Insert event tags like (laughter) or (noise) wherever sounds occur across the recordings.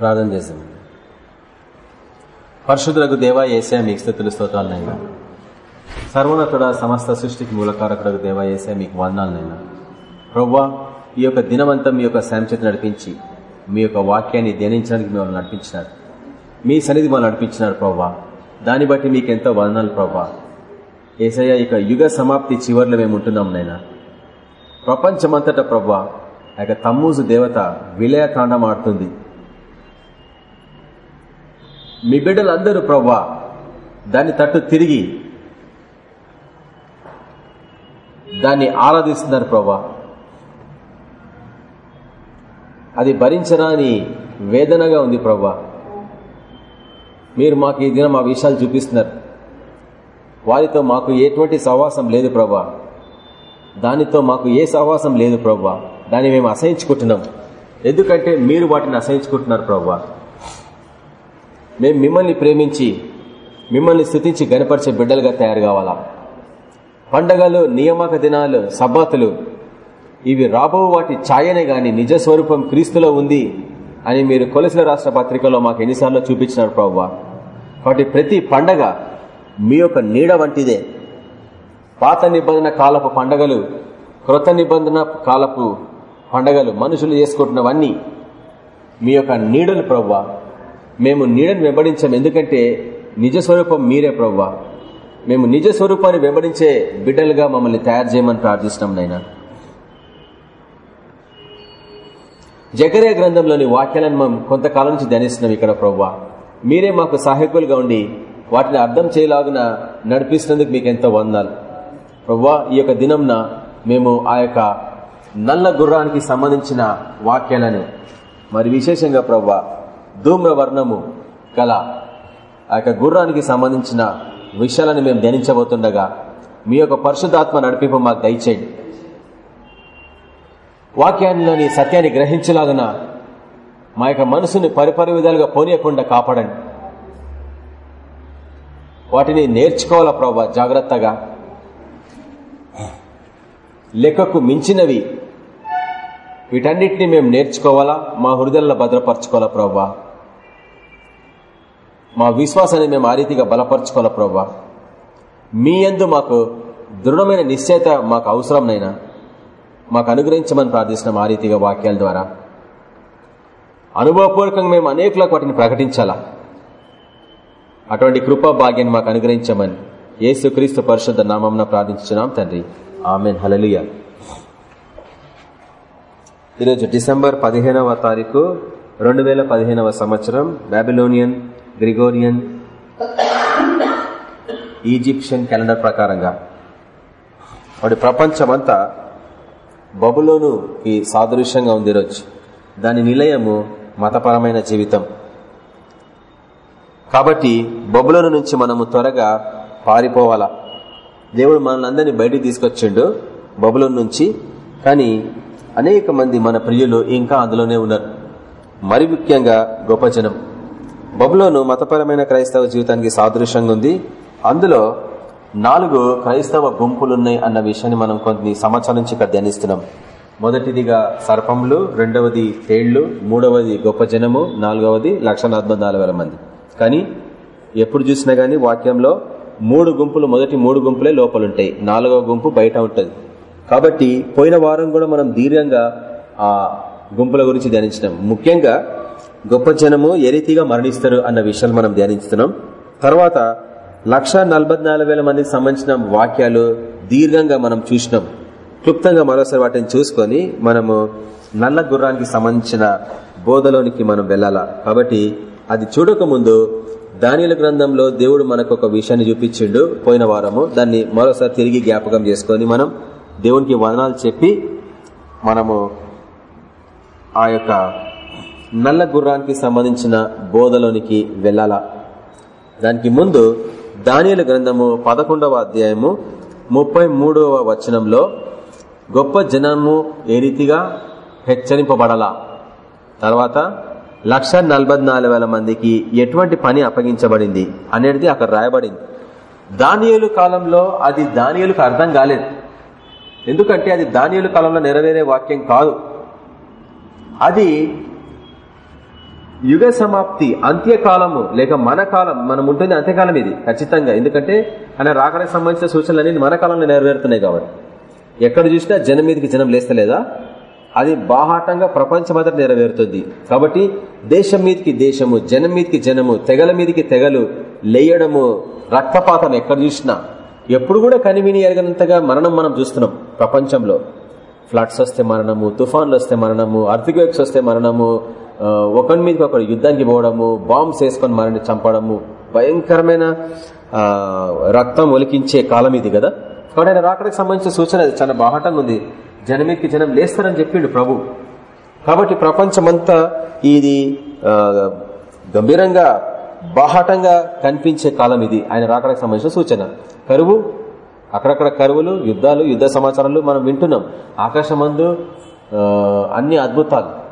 ప్రార్థన చేసాం పరిశుద్ధులకు దేవా ఏసా మీకు స్థితులు స్తోత్రాలనైనా. సర్వోన్నతుడ సమస్త సృష్టికి మూలకారకుడకు దేవా ఏసా మీకు వందనాలనైనా. ప్రవ్వా ఈ యొక్క దినమంతా మీ యొక్క సాంచేత నడిపించి మీ యొక్క వాక్యాన్ని ధ్యానించడానికి మిమ్మల్ని నడిపించినారు. మీ సన్నిధి మనం నడిపించినారు ప్రవ్వా. దాన్ని బట్టి మీకు ఎంతో వందనాలు ప్రవ్వా. ఏసయ్య ఇక యుగ సమాప్తి చివరిలో మేము ఉంటున్నాం నైనా. ప్రపంచమంతటా ప్రవ్వా ఆ యొక్క తమ్మూజు దేవత విలయ తాండం ఆడుతుంది మీ బిడ్డలందరూ ప్రవ్వా దాన్ని తట్టు తిరిగి దాన్ని ఆరాధిస్తున్నారు ప్రవ్వా అది భరించరాని వేదనగా ఉంది ప్రవ్వా మీరు మాకు ఈ దినం మా విషయాలు చూపిస్తున్నారు. వారితో మాకు ఎటువంటి సహవాసం లేదు ప్రవ్వా దానితో మాకు ఏ సహవాసం లేదు ప్రవ్వా దాన్ని మేము అసహించుకుంటున్నాం. ఎందుకంటే మీరు వాటిని అసహించుకుంటున్నారు ప్రవ్వా మేము మిమ్మల్ని ప్రేమించి మిమ్మల్ని స్థుతించి గనపరిచే బిడ్డలుగా తయారు కావాలా? పండగలు నియామక దినాలు సబ్బాతులు ఇవి రాబో వాటి ఛాయనే గాని నిజ స్వరూపం క్రీస్తులో ఉంది అని మీరు కొలసిన రాష్ట్ర పత్రికలో మాకు ఎన్నిసార్లు చూపించినారు ప్రవ్వా. కాబట్టి ప్రతి పండగ మీ యొక్క నీడ వంటిదే. పాత నిబంధన కాలపు పండగలు క్రొత్త నిబంధన కాలపు పండగలు మనుషులు చేసుకుంటున్నవన్నీ మీ యొక్క నీడలు ప్రవ్వా. మేము నీడను వెంబడించాం ఎందుకంటే నిజ స్వరూపం మీరే ప్రవ్వా. మేము నిజ స్వరూపాన్ని వెంబడించే బిడ్డలుగా మమ్మల్ని తయారు చేయమని ప్రార్థిస్తున్నాం నైనా జకరే గ్రంథంలోని వాక్యాలను మనం కొంతకాలం నుంచి ధ్యానిస్తున్నాం ఇక్కడ ప్రవ్వా. మీరే మాకు సహాయకులుగా ఉండి వాటిని అర్థం చేయలాగున నడిపిస్తున్నందుకు మీకు ఎంతో వందాలు ప్రవ్వా ఈ యొక్క దినంన మేము ఆ యొక్క నల్ల గుర్రానికి సంబంధించిన వాక్యాలను మరి విశేషంగా ప్రవ్వా ధూమ్ర వర్ణము కల. ఆ యొక్క గుర్రానికి సంబంధించిన విషయాలను మేము ధ్యానించబోతుండగా మీ యొక్క పరిశుద్ధాత్మ నడిపింపు మాకు దయచేయండి. వాక్యాన్నిలోని సత్యాన్ని గ్రహించలాగిన మా యొక్క మనసుని పరిపరి విధాలుగా పోనీయకుండా కాపాడండి. వాటిని నేర్చుకోవాలా ప్రభా? జాగ్రత్తగా. లెక్కకు మించినవి. వీటన్నిటిని మేము నేర్చుకోవాలా? మా హృదయాల్లో భద్రపరచుకోవాలా ప్రభా? మా విశ్వాసాన్ని మేము ఆ రీతిగా బలపరచుకోవాలా ప్రభా? మీ ఎందు మాకు దృఢమైన నిశ్చయత మాకు అవసరం నైనా? మాకు అనుగ్రహించమని ప్రార్థిస్తున్నాం ఆ రీతిగా వాక్యాల ద్వారా. అనుభవపూర్వకంగా మేము అనేకులకు వాటిని ప్రకటించాలా? అటువంటి కృపా భాగ్యాన్ని మాకు అనుగ్రహించమని యేసు క్రీస్తు పరిశుద్ధ నామం ప్రార్థించున్నాం తండ్రి. ఆమెన్. హలలియ ఈరోజు డిసెంబర్ పదిహేనవ తారీఖు రెండు వేల పదిహేనవ సంవత్సరం బాబిలోనియన్ గ్రిగోరియన్ ఈజిప్షియన్ క్యాలెండర్ ప్రకారంగా. వాడి ప్రపంచమంతా బబులోనుకి సాదృశ్యంగా ఉంది రోజు దాని నిలయము మతపరమైన జీవితం. కాబట్టి బబులోను నుంచి మనము త్వరగా పారిపోవాలా. దేవుడు మనల్ని అందరినీ బయటికి తీసుకొచ్చిండు బబులో నుంచి. కానీ అనేక మంది మన ప్రియులు ఇంకా అందులోనే ఉన్నారు. మరి ముఖ్యంగా గొప్ప జనం. బబులోను మతపరమైన క్రైస్తవ జీవితానికి సాదృశ్యంగా ఉంది. అందులో నాలుగు క్రైస్తవ గుంపులున్నాయి అన్న విషయాన్ని మనం కొన్ని సంవత్సరాల నుంచి ఇక్కడ ధ్యానిస్తున్నాం. మొదటిదిగా సర్పములు రెండవది తేళ్ళు మూడవది గొప్ప జనము నాలుగవది లక్ష మంది. కానీ ఎప్పుడు చూసినా గానీ వాక్యంలో మూడు గుంపులు మొదటి మూడు గుంపులే లోపలుంటాయి. నాలుగవ గుంపు బయట ఉంటుంది. కాబట్టి పోయిన వారం కూడా మనం దీర్ఘంగా ఆ గుంపుల గురించి ధ్యానించినాం. ముఖ్యంగా గొప్ప జనము ఏ రీతిగా మరణిస్తారు అన్న విషయాలు మనం ధ్యానిస్తున్నాం. తర్వాత లక్ష మందికి సంబంధించిన వాక్యాలు దీర్ఘంగా మనం చూసినాం. క్లుప్తంగా మరోసారి వాటిని చూసుకొని మనము నల్ల గుర్రానికి సంబంధించిన బోధలోనికి మనం వెళ్ళాలా? కాబట్టి అది చూడకముందు దానిల గ్రంథంలో దేవుడు మనకు ఒక విషయాన్ని చూపించిండు. పోయిన వారము దాన్ని మరోసారి తిరిగి జ్ఞాపకం చేసుకొని మనం దేవునికి వదనాలు చెప్పి మనము ఆ యొక్క నల్ల గుర్రానికి సంబంధించిన బోధలోనికి వెళ్ళాలా? దానికి ముందు దానియల గ్రంథము పదకొండవ అధ్యాయము ముప్పై మూడవ వచనంలో గొప్ప జనము ఏ రీతిగా హెచ్చరింపబడలా? తర్వాత లక్ష మందికి ఎటువంటి పని అప్పగించబడింది అనేది అక్కడ రాయబడింది. దానియలు కాలంలో అది దానియలకు అర్థం కాలేదు. ఎందుకంటే అది దానియలు కాలంలో నెరవేరే వాక్యం కాదు. అది యుగ సమాప్తి అంత్యకాలము లేక మన కాలం మనం ఉంటుంది అంత్యకాలం ఇది ఖచ్చితంగా. ఎందుకంటే ఆయన రాకడానికి సంబంధించిన సూచనలు అనేది మన కాలంలో నెరవేరుతున్నాయి కాబట్టి. ఎక్కడ చూసినా జనం మీదకి జనం లేస్తలేదా? అది బాహాటంగా ప్రపంచమంతా నెరవేరుతుంది. కాబట్టి దేశం మీదకి దేశము జనం మీదకి జనము తెగల మీదకి తెగలు లేయడము రక్తపాతం ఎక్కడ చూసినా ఎప్పుడు కూడా కనివిని ఎరగనంతగా మరణం మనం చూస్తున్నాం ప్రపంచంలో. ఫ్లడ్స్ వస్తే మరణము తుఫాన్లు వస్తే మరణము అర్థక్వేక్స్ వస్తే మరణము ఒకరి మీదకి ఒకరు యుద్ధానికి పోవడము బాంబ్స్ వేసుకొని మరణి చంపడము భయంకరమైన రక్తం ఒలికించే కాలం ఇది కదా? కాబట్టి ఆయన రాకడానికి సంబంధించిన సూచన చాలా బాహటంగా ఉంది. జనమికి జనం లేస్తారని చెప్పిండు ప్రభు. కాబట్టి ప్రపంచమంతా ఇది గంభీరంగా బాహాటంగా కనిపించే కాలం ఇది. ఆయన రాకడానికి సంబంధించిన సూచన. కరువు అక్కడక్కడ కరువులు యుద్ధాలు యుద్ధ సమాచారాలు మనం వింటున్నాం. ఆకాశమందు అన్ని అద్భుతాలు.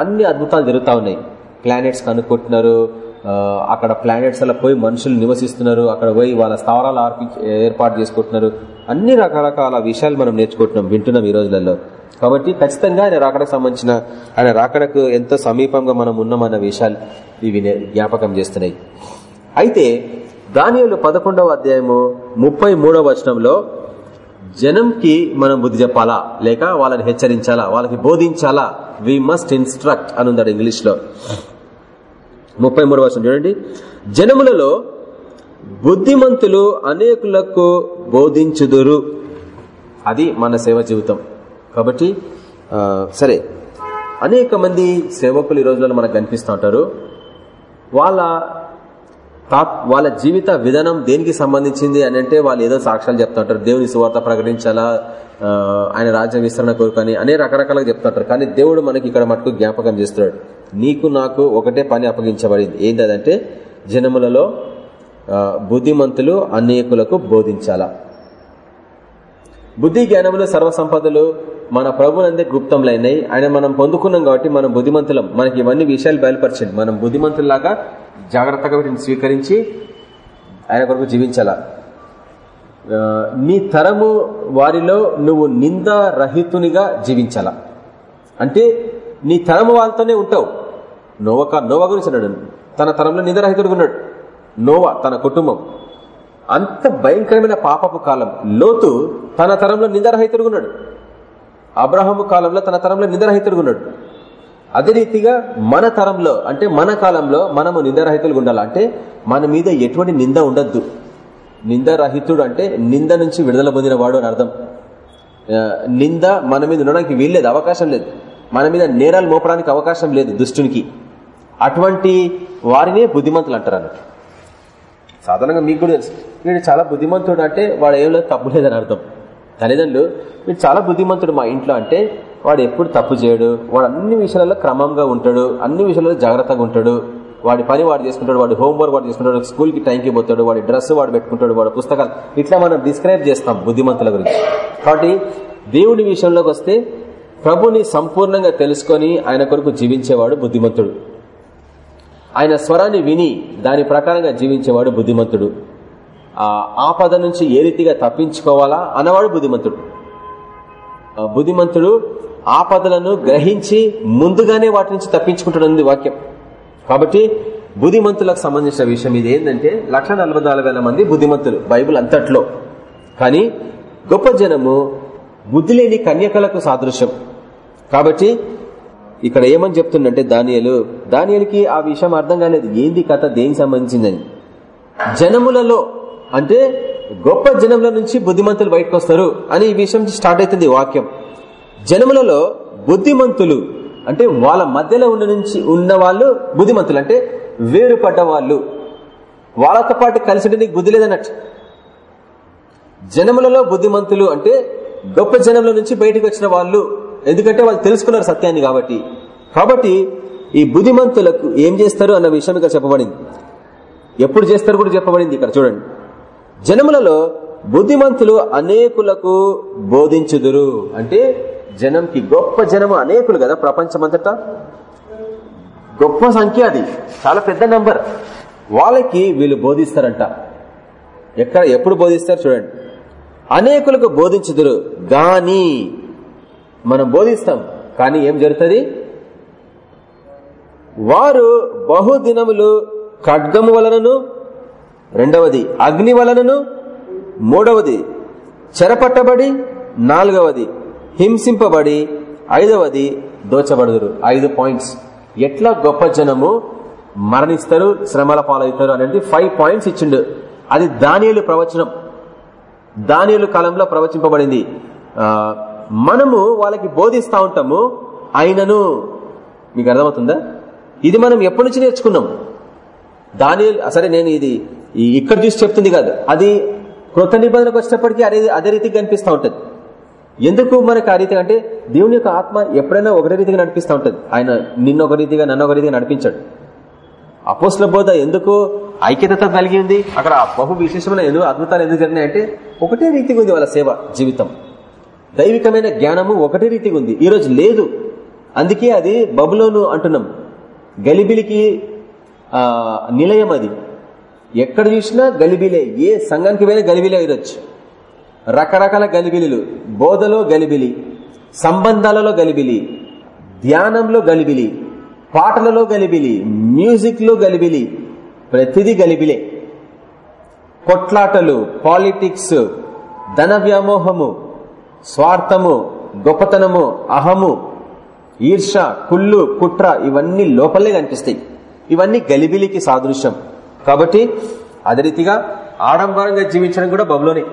అన్ని అద్భుతాలు జరుగుతూ ఉన్నాయి. ప్లానెట్స్ కనుక్కుంటున్నారు అక్కడ ప్లానెట్స్ అలా పోయి మనుషులు నివసిస్తున్నారు అక్కడ పోయి వాళ్ళ స్థావరాలు ఆర్పి ఏర్పాటు చేసుకుంటున్నారు. అన్ని రకరకాల విషయాలు మనం నేర్చుకుంటున్నాం వింటున్నాం ఈ రోజులలో. కాబట్టి ఖచ్చితంగా ఆయన రాకడకు సంబంధించిన ఆయన రాకడకు ఎంతో సమీపంగా మనం ఉన్నామన్న విషయాలు ఇవి జ్ఞాపకం చేస్తున్నాయి. అయితే దానియలు పదకొండవ అధ్యాయము ముప్పై మూడవ వచనంలో జనంకి మనం బుద్ధి చెప్పాలా? లేక వాళ్ళని హెచ్చరించాలా? వాళ్ళకి బోధించాలా? వి మస్ట్ ఇన్స్ట్రక్ట్ అని ఉందాడు ఇంగ్లీష్లో ముప్పై మూడు వర్షం చూడండి. జనములలో బుద్ధిమంతులు అనేకులకు బోధించుదురు. అది మన సేవ జీవితం. కాబట్టి సరే. అనేక మంది సేవకులు ఈ రోజులలో మనకు కనిపిస్తూ ఉంటారు. వాళ్ళ వాళ్ళ జీవిత విధానం దేనికి సంబంధించింది అని అంటే వాళ్ళు ఏదో సాక్ష్యాలు చెప్తుంటారు. దేవుని సువార్త ప్రకటించాలా? ఆయన రాజ్య విస్తరణ కోరుకొని అనే రకరకాలుగా చెప్తుంటారు. కానీ దేవుడు మనకి ఇక్కడ మటుకు జ్ఞాపకం చేస్తున్నాడు. నీకు నాకు ఒకటే పని అప్పగించబడింది. ఏంటంటే జనములలో బుద్ధిమంతులు అనేకులకు బోధించాలా? బుద్ధి జ్ఞానములు సర్వసంపదలు మన ప్రభునందే గుప్తంలైనాయి ఆయన మనం పొందుకున్నాం కాబట్టి మనం బుద్ధిమంతులం. మనకి ఇవన్నీ విషయాలు బయలుపరచండి. మనం బుద్ధిమంతుల్లాగా జాగ్రత్తగా వీటిని స్వీకరించి ఆయన కొరకు జీవించాలా? నీ తరము వారిలో నువ్వు నిందారహితునిగా జీవించాలా? అంటే నీ తరము వాళ్ళతోనే ఉంటావు. నోవక నోవా గురించి అన్నాడు. తన తరంలో నిందరహితుడుగా ఉన్నాడు. నోవా తన కుటుంబం. అంత భయంకరమైన పాపపు కాలం. లోతు తన తరంలో నిందరహితుడుగా ఉన్నాడు. అబ్రహము కాలంలో తన తరంలో నిందరహితుడుగా ఉన్నాడు అదే రీతిగా మన తరంలో అంటే మన కాలంలో మనము నిందరహితులుగా ఉండాలంటే మన మీద ఎటువంటి నింద ఉండద్దు. నిందరహితుడు అంటే నింద నుంచి విడుదల పొందిన వాడు అని అర్థం. నింద మన మీద ఉండడానికి వీల్లేదు అవకాశం లేదు. మన మీద నేరాలు మోపడానికి అవకాశం లేదు దుష్టునికి. అటువంటి వారినే బుద్ధిమంతులు అంటారు అన్నట్టు. సాధారణంగా మీకు కూడా తెలుసు. వీడు చాలా బుద్ధిమంతుడు అంటే వాడు ఏం లేదు తప్పు లేదని అర్థం. తల్లిదండ్రులు మీరు చాలా బుద్ధిమంతుడు మా ఇంట్లో అంటే వాడు ఎప్పుడు తప్పు చేయడు. వాడు అన్ని విషయాలలో క్రమంగా ఉంటాడు. అన్ని విషయాలలో జాగ్రత్తగా ఉంటాడు. వాడి పని వాడు చేసుకుంటాడు. వాడు హోంవర్క్ వాడు చేసుకుంటాడు. స్కూల్కి టైంకి పోతాడు. వాడి డ్రెస్ వాడు పెట్టుకుంటాడు. వాడు పుస్తకాలు. ఇట్లా మనం డిస్క్రైబ్ చేస్తాం బుద్ధిమంతుల గురించి. కాబట్టి దేవుని విషయంలోకి వస్తే ప్రభుని సంపూర్ణంగా తెలుసుకొని ఆయన కొరకు జీవించేవాడు బుద్ధిమంతుడు. ఆయన స్వరాన్ని విని దాని ప్రకారంగా జీవించేవాడు బుద్ధిమంతుడు. ఆ ఆపద నుంచి ఏ రీతిగా తప్పించుకోవాలా అన్నవాడు బుద్ధిమంతుడు. బుద్ధిమంతుడు ఆపదలను గ్రహించి ముందుగానే వాటి నుంచి తప్పించుకుంటాడు వాక్యం. కాబట్టి బుద్ధిమంతులకు సంబంధించిన విషయం ఇది ఏంటంటే లక్ష మంది బుద్ధిమంతులు బైబుల్ అంతట్లో. కానీ గొప్ప జనము బుద్ధి లేని కన్యకలకు సాదృశ్యం. కాబట్టి ఇక్కడ ఏమని చెప్తుండంటే దానియలు దానియలకి ఆ విషయం అర్థం కాలేదు. ఏంది కథ? దేనికి సంబంధించిందని? జనములలో అంటే గొప్ప జనముల నుంచి బుద్ధిమంతులు బయటకు వస్తారు అని ఈ విషయం స్టార్ట్ అవుతుంది వాక్యం. జనములలో బుద్ధిమంతులు అంటే వాళ్ళ మధ్యలో ఉన్న నుంచి ఉన్న వాళ్ళు బుద్ధిమంతులు అంటే వేరుపడ్డ వాళ్ళు. వాళ్ళతో పాటు కలిసి నీకు బుద్ధి లేదన్నట్టు. జనములలో బుద్ధిమంతులు అంటే గొప్ప జనముల నుంచి బయటకు వచ్చిన వాళ్ళు. ఎందుకంటే వాళ్ళు తెలుసుకున్నారు సత్యాన్ని కాబట్టి. కాబట్టి ఈ బుద్ధిమంతులకు ఏం చేస్తారు అన్న విషయం ఇక్కడ చెప్పబడింది. ఎప్పుడు చేస్తారు కూడా చెప్పబడింది ఇక్కడ చూడండి. జనములలో బుద్ధిమంతులు అనేకులకు బోధించుదురు. అంటే జనంకి గొప్ప జనము అనేకులు కదా ప్రపంచమంతటా? గొప్ప సంఖ్య అది. చాలా పెద్ద నంబర్. వాళ్ళకి వీళ్ళు బోధిస్తారంట. ఎక్కడ ఎప్పుడు బోధిస్తారు చూడండి. అనేకులకు బోధించుదురు. గాని మనం బోధిస్తాం. కానీ ఏం జరుగుతుంది? వారు బహుదినములు ఖడ్గము వలనను రెండవది అగ్ని వలనను మూడవది చెరపట్టబడి నాలుగవది హింసింపబడి ఐదవది దోచబడుదురు. ఐదు పాయింట్స్. ఎట్లా గొప్ప జనము మరణిస్తారు శ్రమల పాలవుతారు అనేది ఫైవ్ పాయింట్స్ ఇచ్చిండు. అది దానియలు ప్రవచనం. దానియలు కాలంలో ప్రవచింపబడింది. మనము వాళ్ళకి బోధిస్తా ఉంటాము అయినను మీకు అర్థమవుతుందా? ఇది మనం ఎప్పటి నుంచి నేర్చుకున్నాం? దాని సరే నేను ఇది ఇక్కడ చూసి చెప్తుంది కాదు. అది క్రొత్త నిబంధనకు వచ్చేటప్పటికీ అదే అదే రీతిగా కనిపిస్తూ ఉంటుంది. ఎందుకు మనకు ఆ రీతిగా అంటే దేవుని యొక్క ఆత్మ ఎప్పుడైనా ఒకటే రీతిగా నడిపిస్తూ ఉంటుంది. ఆయన నిన్న ఒక రీతిగా నన్ను ఒక రీతిగా నడిపించాడు. అపోస్ల బోధ ఎందుకు ఐక్యత కలిగి ఉంది? అక్కడ బహు విశేషమైన ఎందుకు అద్భుతాలు ఎందుకు జరిగినాయంటే ఒకటే రీతిగా ఉంది వాళ్ళ సేవ జీవితం. దైవికమైన జ్ఞానము ఒకటే రీతిగా ఉంది. ఈ రోజు లేదు. అందుకే అది బబులోను అంటున్నాం. గలిబిలికి నిలయం అది. ఎక్కడ చూసినా గలిబిలే ఏ సంఘానికి పోయినా గలిబిలే ఈరోజు రకరకాల గలిబిలీలు బోధలో గలిబిలి సంబంధాలలో గలిబిలి ధ్యానంలో గలిబిలి పాటలలో గలిబిలి మ్యూజిక్లో గలిబిలి ప్రతిదీ గలిబిలే. కొట్లాటలు పాలిటిక్స్ ధన వ్యామోహము స్వార్థము గొప్పతనము అహము ఈర్ష కుళ్ళు కుట్ర ఇవన్నీ లోపలే కనిపిస్తాయి. ఇవన్నీ గలిబిలికి సాదృశ్యం. కాబట్టి అదే రీతిగా ఆడంబరంగా జీవించడం కూడా బబులోనే.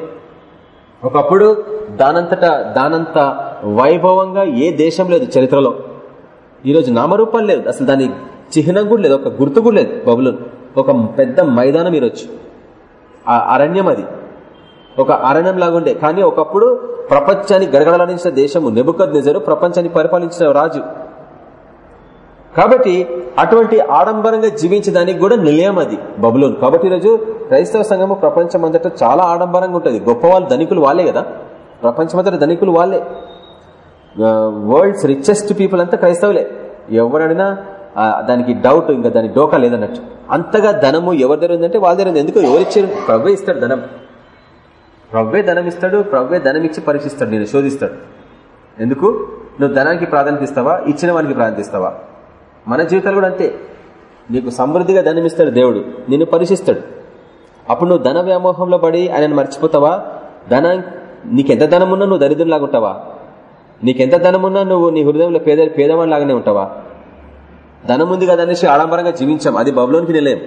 ఒకప్పుడు దానంతట దానంత వైభవంగా ఏ దేశం లేదు చరిత్రలో. ఈరోజు నామరూపాలు లేదు అసలు దాని చిహ్నం కూడా లేదు. ఒక గుర్తు కూడా లేదు బబులోన్. ఒక పెద్ద మైదానం ఈరోజు. ఆ అరణ్యం అది. ఒక అరణ్యం లాగుండే కానీ ఒకప్పుడు ప్రపంచాన్ని గడగడలాడించిన దేశము. నెబుకద్ నిజరు ప్రపంచాన్ని పరిపాలించిన రాజు. కాబట్టి అటువంటి ఆడంబరంగా జీవించడానికి కూడా నిలయం అది బబులోన్. కాబట్టి ఈరోజు క్రైస్తవ సంఘము ప్రపంచం అంతటా చాలా ఆడంబరంగా ఉంటుంది. గొప్ప వాళ్ళు ధనికులు వాళ్ళే కదా. ప్రపంచమంతటా ధనికులు వాళ్ళే. వరల్డ్స్ రిచెస్ట్ పీపుల్ అంతా క్రైస్తవులే. ఎవరైనా దానికి డౌట్ ఇంకా దానికి డోకా లేదన్నట్టు. అంతగా ధనము ఎవరి దగ్గర ఉందంటే వాళ్ళ దగ్గర ఉంది. ఎందుకు ఎవరిచ్చారు ప్రవ్వే ఇస్తాడు ధనం. ప్రవ్వే ధనం ఇస్తాడు ప్రవ్వే ధనం ఇచ్చి పరీక్షిస్తాడు నేను శోధిస్తాడు. ఎందుకు? నువ్వు ధనానికి ప్రాధాన్యత ఇస్తావా? ఇచ్చిన వానికి ప్రాధాన్యత ఇస్తావా? మన జీవితాలు కూడా అంతే. నీకు సమృద్ధిగా ధనం ఇస్తాడు దేవుడు. నిన్ను పరీక్షిస్తాడు. అప్పుడు నువ్వు ధన వ్యామోహంలో పడి ఆయనను మర్చిపోతావా? ధన నీకెంత ధనం ఉన్నా నువ్వు దరిద్రులాగా ఉంటావా? నీకెంత ధనం ఉన్నా నువ్వు నీ హృదయంలో పేద పేదవాడిలాగానే ఉంటావా? ధనం ఉంది కదనేసి అనేసి ఆడంబరంగా జీవించాం. అది బబులోనికి నిలయం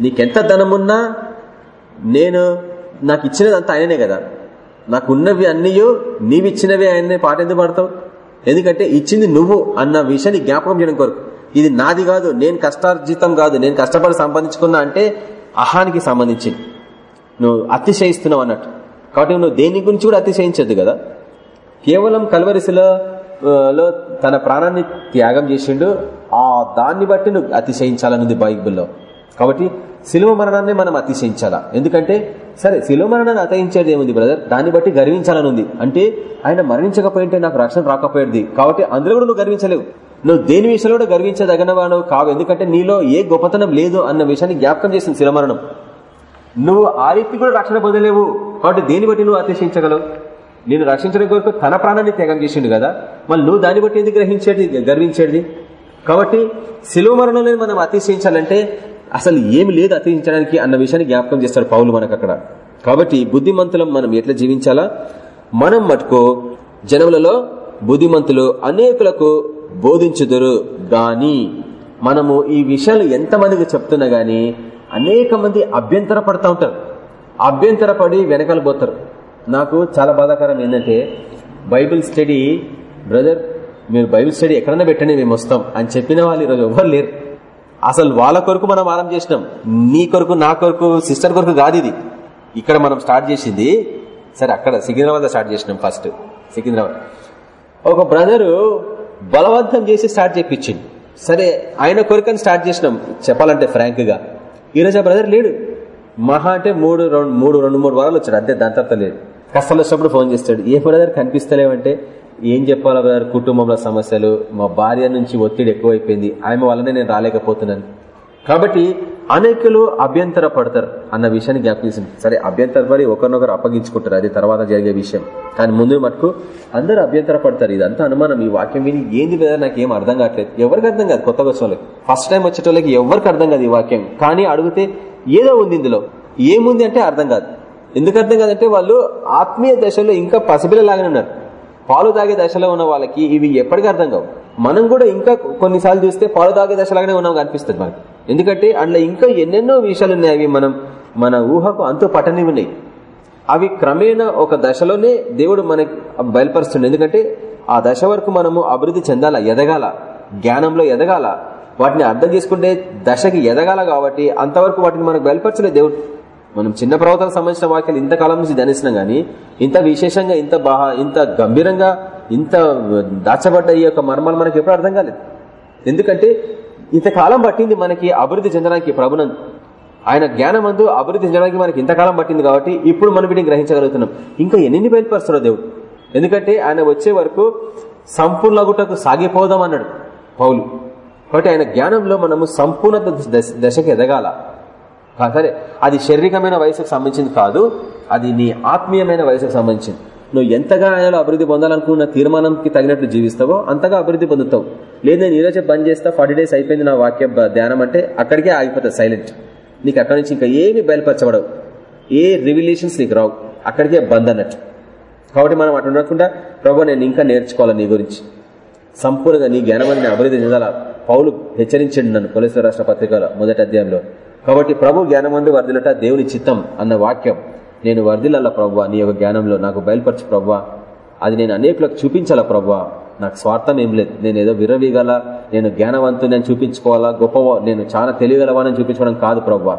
నీకెంత ధనం ఉన్నా నేను నాకు ఇచ్చినదంతా ఆయననే కదా. నాకు ఉన్నవి అన్నీ నీవిచ్చినవి ఆయన్నే. పాట ఎందుకు ఎందుకంటే ఇచ్చింది నువ్వు అన్న విషయాన్ని జ్ఞాపకం చేయడం కొరకు. ఇది నాది కాదు నేను కష్టార్జితం కాదు నేను కష్టపడి సంపాదించుకున్నా అంటే అహానికి సంబంధించింది. నువ్వు అతిశయిస్తున్నావు అన్నట్టు. కాబట్టి నువ్వు దేని గురించి కూడా అతిశయించద్దు కదా. కేవలం కల్వరిశిలో లో తన ప్రాణాన్ని త్యాగం చేసిండు ఆ దాన్ని బట్టి నువ్వు అతిశయించాలనుంది బైబిల్లో. కాబట్టి శిలువ మరణాన్ని మనం అతిశయించాలా? ఎందుకంటే సరే శిలువ మరణాన్ని అతయించేది ఏముంది బ్రదర్ దాన్ని బట్టి గర్వించాలనుంది. అంటే ఆయన మరణించకపోయింటే నాకు రక్షణ రాకపోయేది. కాబట్టి అందులో కూడా నువ్వు గర్వించలేవు. నువ్వు దేని విషయంలో కూడా గర్వించదగినవాడు కావు. ఎందుకంటే నీలో ఏ గొప్పతనం లేదు అన్న విషయాన్ని జ్ఞాపకం చేసింది శిల మరణం. నువ్వు ఆ రీతి కూడా రక్షణ పొందలేవు. కాబట్టి దేని బట్టి నువ్వు అతిశయించగలవు? నేను రక్షించడం కొరకు తన ప్రాణాన్ని త్యాగం చేసిండు కదా. మళ్ళీ నువ్వు దాన్ని బట్టి ఎందుకు గ్రహించేది గర్వించేది? కాబట్టి శిలువ మరణంలో మనం అతిశయించాలంటే అసలు ఏమి లేదు అతిశయించడానికి అన్న విషయాన్ని జ్ఞాపకం చేస్తాడు పౌలు మనకు అక్కడ కాబట్టి బుద్ధిమంతులం మనం ఎట్లా జీవించాలా? మనం మటుకు జనములలో బుద్ధిమంతులు అనేకులకు బోధించుదురు గాని మనము ఈ విషయాలు ఎంతమందికి చెప్తున్నా గాని అనేక మంది అభ్యంతర పడతా ఉంటారు. అభ్యంతరపడి వెనకాల పోతారు. నాకు చాలా బాధాకరం ఏంటంటే బైబిల్ స్టడీ బ్రదర్ మీరు బైబిల్ స్టడీ ఎక్కడన్నా పెట్టండి మేము వస్తాం అని చెప్పిన వాళ్ళు ఈరోజు ఎవరు లేరు. అసలు వాళ్ళ కొరకు మనం ఆరంభం చేసినాం. నీ కొరకు నా కొరకు సిస్టర్ కొరకు కాదు ఇది. ఇక్కడ మనం స్టార్ట్ చేసింది సరే అక్కడ సికింద్రాబాద్ స్టార్ట్ చేసినాం ఫస్ట్. సికింద్రాబాద్. ఒక బ్రదరు బలవంతం చేసి స్టార్ట్ చేయించింది సరే ఆయన కొరకని స్టార్ట్ చేసినాం చెప్పాలంటే ఫ్రాంక్గా ఈరోజు ఆ బ్రదర్ లేడు. మహా అంటే మూడు రెండు మూడు రెండు మూడు వారాలు వచ్చాడు. అంతే దాని తర్వాత లేదు. కష్టాలు వచ్చినప్పుడు ఫోన్ చేస్తాడు. ఏ బ్రదర్ కనిపిస్తలేవంటే ఏం చెప్పాలా బ్రదర్? కుటుంబంలో సమస్యలు మా భార్య నుంచి ఒత్తిడి ఎక్కువైపోయింది. ఆమె వల్లనే నేను రాలేకపోతున్నాను. కాబట్టి అనేకులు అభ్యంతర పడతారు అన్న విషయాన్ని జ్ఞాపకం చేసింది. సరే అభ్యంతర పడి ఒకరినొకరు అప్పగించుకుంటారు. అది తర్వాత జరిగే విషయం. కానీ ముందు మటుకు అందరూ అభ్యంతర పడతారు. ఇదంతా అనుమానం. ఈ వాక్యం విని ఏంది లేదా నాకు ఏం అర్థం కావట్లేదు. ఎవరికి అర్థం కాదు? కొత్తగా వచ్చిన ఫస్ట్ టైం వచ్చేటోళ్ళకి ఎవరికి అర్థం కాదు ఈ వాక్యం? కానీ అడిగితే ఏదో ఉంది ఇందులో. ఏముంది అంటే అర్థం కాదు. ఎందుకు అర్థం కాదంటే వాళ్ళు ఆత్మీయ దశలో ఇంకా పసిపిల్లలాగానే ఉన్నారు. పాలు తాగే దశలో ఉన్న వాళ్ళకి ఇవి ఎప్పటికీ అర్థం కావు. మనం కూడా ఇంకా కొన్నిసార్లు చూస్తే పాలు తాగే దశలాగానే ఉన్నాం అనిపిస్తుంది మనకి. ఎందుకంటే అందులో ఇంకా ఎన్నెన్నో విషయాలు ఉన్నాయి అవి మనం మన ఊహకు అంతు పట్టని ఉన్నాయి అవి క్రమేణా ఒక దశలోనే దేవుడు మనకి బయలుపరుస్తుంది ఎందుకంటే ఆ దశ వరకు మనము అభివృద్ధి చెందాల ఎదగాల జ్ఞానంలో ఎదగాల వాటిని అర్థం చేసుకుంటే దశకి ఎదగాల కాబట్టి అంతవరకు వాటిని మనకు బయలుపరచలేదు దేవుడు. మనం చిన్న ప్రవర్తనకు సంబంధించిన వాక్యాలు ఇంతకాలం నుంచి ధ్యానిస్తున్నాం గానీ ఇంత విశేషంగా ఇంత బాగా ఇంత గంభీరంగా ఇంత దాచబడ్డ ఈ యొక్క మర్మాలు మనకి ఎప్పుడు అర్థం కాలేదు. ఎందుకంటే ఇంతకాలం పట్టింది మనకి అభివృద్ధి చెందడానికి ప్రభునందు ఆయన జ్ఞానమందు అభివృద్ధి చెందడానికి మనకి ఇంతకాలం పట్టింది కాబట్టి ఇప్పుడు మనం వీటిని గ్రహించగలుగుతున్నాం. ఇంకా ఎన్ని బయలుపరుస్తున్నాడు దేవుడు. ఎందుకంటే ఆయన వచ్చే వరకు సంపూర్ణ గుటకు సాగిపోదాం అన్నాడు పౌలు. కాబట్టి ఆయన జ్ఞానంలో మనము సంపూర్ణ దశకి ఎదగాల. సరే అది శారీరకమైన వయసుకు సంబంధించింది కాదు అది నీ ఆత్మీయమైన వయసుకు సంబంధించింది. నువ్వు ఎంతగా ఆయనలో అభివృద్ధి పొందాలనుకున్న తీర్మానంకి తగినట్లు జీవిస్తావో అంతగా అభివృద్ధి పొందుతావు. లేదు నేను ఈరోజే బంద్ చేస్తా ఫార్టీ డేస్ అయిపోయింది నా వాక్య ధ్యానం అంటే అక్కడికే ఆగిపోతుంది సైలెంట్. నీకు అక్కడి నుంచి ఇంకా ఏమి బయలుపరచబడవు. ఏ రివిలేషన్స్ నీకు రావు. అక్కడికే బంద్ అన్నట్టు. కాబట్టి మనం అటు ఉండకుండా ప్రభు నేను ఇంకా నేర్చుకోవాలి నీ గురించి. సంపూర్ణంగా నీ జ్ఞానం అభివృద్ధి చెందాల? పౌలు హెచ్చరించండి నన్ను పోలీసు రాష్ట్ర పత్రికలో మొదటి అధ్యాయంలో. కాబట్టి ప్రభు జ్ఞానమందు వర్ధిలట దేవుని చిత్తం అన్న వాక్యం. నేను వర్ధిల్లాల ప్రవ్వా నీ యొక్క జ్ఞానంలో నాకు బయలుపరచు ప్రవ్వా అది నేను అనేకులకు చూపించాలా ప్రవ్వా నాకు స్వార్థం ఏం లేదు. నేను ఏదో విరవీగల నేను జ్ఞానవంతుని చూపించుకోవాలా? గొప్పవా? నేను చాలా తెలియగలవానని చూపించుకోవడం కాదు ప్రవ్వా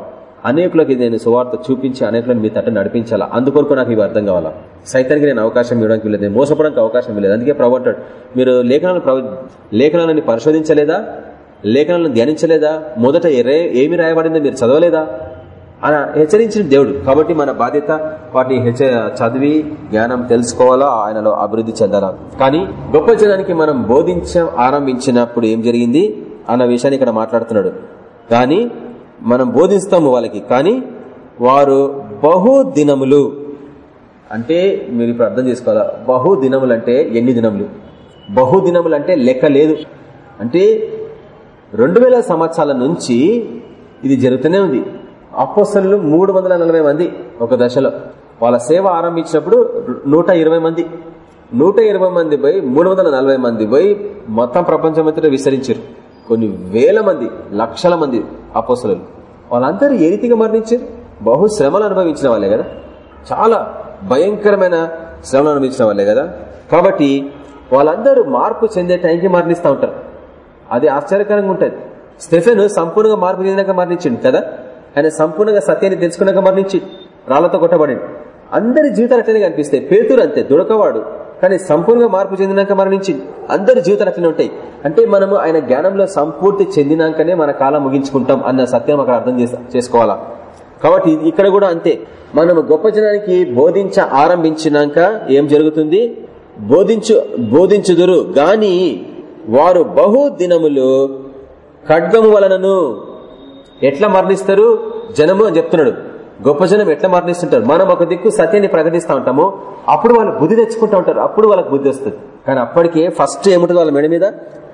అనేకులకి నేను సువార్త చూపించి అనేకులను మీ తట్టు నడిపించాలా? అందుకొరకు నాకు ఇవి అర్థం కావాలా? సైతానికి నేను అవకాశం ఇవ్వడానికి లేదు నేను మోసపోవడానికి అవకాశం లేదు అందుకే ప్రభు అంటాడు మీరు లేఖనాలను లేఖనాలని పరిశోధించలేదా? లేఖనాలను ధ్యానించలేదా? మొదట ఏమి రాయబడిందో మీరు చదవలేదా? అని హెచ్చరించిన దేవుడు. కాబట్టి మన బాధ్యత వాటిని హెచ్చ చదివి జ్ఞానం తెలుసుకోవాలా? ఆయనలో అభివృద్ధి చెందాలా? కానీ గొప్ప జనానికి మనం బోధించ ఆరంభించినప్పుడు ఏం జరిగింది? అన్న విషయాన్ని ఇక్కడ మాట్లాడుతున్నాడు. కానీ మనం బోధిస్తాము వాళ్ళకి. కానీ వారు బహు దినములు అంటే మీరు ఇప్పుడు అర్థం చేసుకోవాలా? బహు దినములు అంటే ఎన్ని దినములు? బహు దినములు అంటే లెక్క లేదు. అంటే రెండు సంవత్సరాల నుంచి ఇది జరుగుతూనే ఉంది. అప్పసలు మూడు మంది ఒక దశలో. వాళ్ళ సేవ ఆరంభించినప్పుడు నూట మంది. నూట మంది పోయి మూడు మంది పోయి మొత్తం ప్రపంచమంతటా విస్తరించారు. కొన్ని వేల మంది లక్షల మంది అపోసలు వాళ్ళందరూ ఏ రీతిగా మరణించారు? బహు శ్రమలు అనుభవించిన వాళ్ళే కదా. చాలా భయంకరమైన శ్రమలు అనుభవించిన వాళ్ళే కదా. కాబట్టి వాళ్ళందరూ మార్పు చెందే టైంకి మరణిస్తూ ఉంటారు. అది ఆశ్చర్యకరంగా ఉంటుంది. స్టెఫెన్ సంపూర్ణంగా మార్పు చెందినాక మరణించింది కదా? ఆయన సంపూర్ణంగా సత్యాన్ని తెలుసుకున్నాక మరణించి రాళ్ళతో కొట్టబడి అందరి జీవితాలు అట్లనే కనిపిస్తాయి. పేతురు అంతే దుడకవాడు కానీ సంపూర్ణంగా మార్పు చెందినాక మరణించి అందరి జీవితాలు అట్లనే ఉంటాయి. అంటే మనము ఆయన జ్ఞానంలో సంపూర్తి చెందినాకనే మన కాలం ముగించుకుంటాం అన్న సత్యం అక్కడ అర్థం చేసుకోవాలా? కాబట్టి ఇక్కడ కూడా అంతే. మనం గొప్ప జనానికి బోధించ ఆరంభించినాక ఏం జరుగుతుంది? బోధించు బోధించుదురు. గాని వారు బహు దినములు ఖడ్గము వలనను ఎట్లా మరణిస్తారు? జనము అని చెప్తున్నాడు. గొప్ప జనం ఎట్లా మరణిస్తుంటారు? మనం ఒక దిక్కు సత్యాన్ని ప్రకటిస్తూ ఉంటాము. అప్పుడు వాళ్ళు బుద్ధి తెచ్చుకుంటూ ఉంటారు. అప్పుడు వాళ్ళకి బుద్ధి వస్తుంది. కానీ అప్పటికే ఫస్ట్ ఏముంటుంది వాళ్ళ మెడ మీద?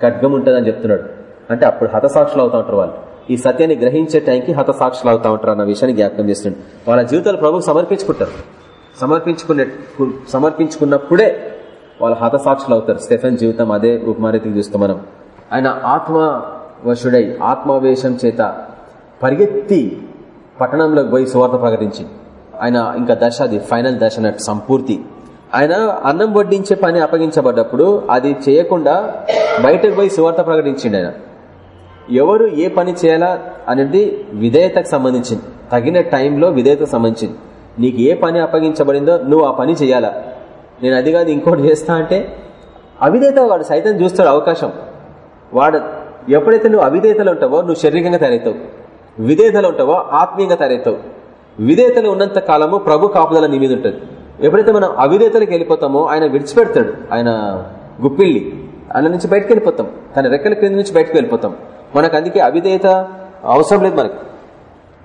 ఖడ్గం ఉంటుంది అని చెప్తున్నాడు. అంటే అప్పుడు హతసాక్షులు అవుతా ఉంటారు వాళ్ళు. ఈ సత్యాన్ని గ్రహించే టైంకి హతసాక్షులు అవుతా ఉంటారు అన్న విషయాన్ని జ్ఞాపకం చేస్తున్నాడు. వాళ్ళ జీవితాలు ప్రభువు సమర్పించుకుంటారు. సమర్పించుకునే సమర్పించుకున్నప్పుడే వాళ్ళ హతసాక్షులు అవుతారు. స్టెఫెన్ జీవితం అదే ఉపమారీతికి చూస్తాం మనం. ఆయన ఆత్మ వశుడై ఆత్మావేశం చేత పరిగెత్తి పట్టణంలోకి పోయి సువార్త ప్రకటించి ఆయన ఇంకా దశ అది ఫైనల్ దశ అన్నట్టు సంపూర్తి. ఆయన అన్నం వడ్డించే పని అప్పగించబడ్డప్పుడు అది చేయకుండా బయటకు పోయి సువార్త ప్రకటించిండు ఆయన. ఎవరు ఏ పని చేయాలా అనేది విధేయతకు సంబంధించింది. తగిన టైంలో విధేయతకు సంబంధించింది. నీకు ఏ పని అప్పగించబడిందో నువ్వు ఆ పని చేయాలా. నేను అది కాదు ఇంకోటి చేస్తా అంటే అవిధేత వాడు సైతం చూస్తాడు అవకాశం. వాడు ఎప్పుడైతే నువ్వు అవిధేతలు ఉంటావో నువ్వు శారీరకంగా తయారవుతావు. విధేతలు ఉంటావో ఆత్మీయంగా తయారవుతావు. విధేతలు ఉన్నంత కాలము ప్రభు కాపుదల నీ మీద ఉంటుంది. ఎప్పుడైతే మనం అవిధేతలకు వెళ్ళిపోతామో ఆయన విడిచిపెడతాడు. ఆయన గుప్పిల్లి. ఆయన నుంచి బయటకు వెళ్ళిపోతాం. తన రెక్కల క్రింద నుంచి బయటకు వెళ్ళిపోతాం. మనకు అందుకే అవిధేయత అవసరం లేదు మనకు.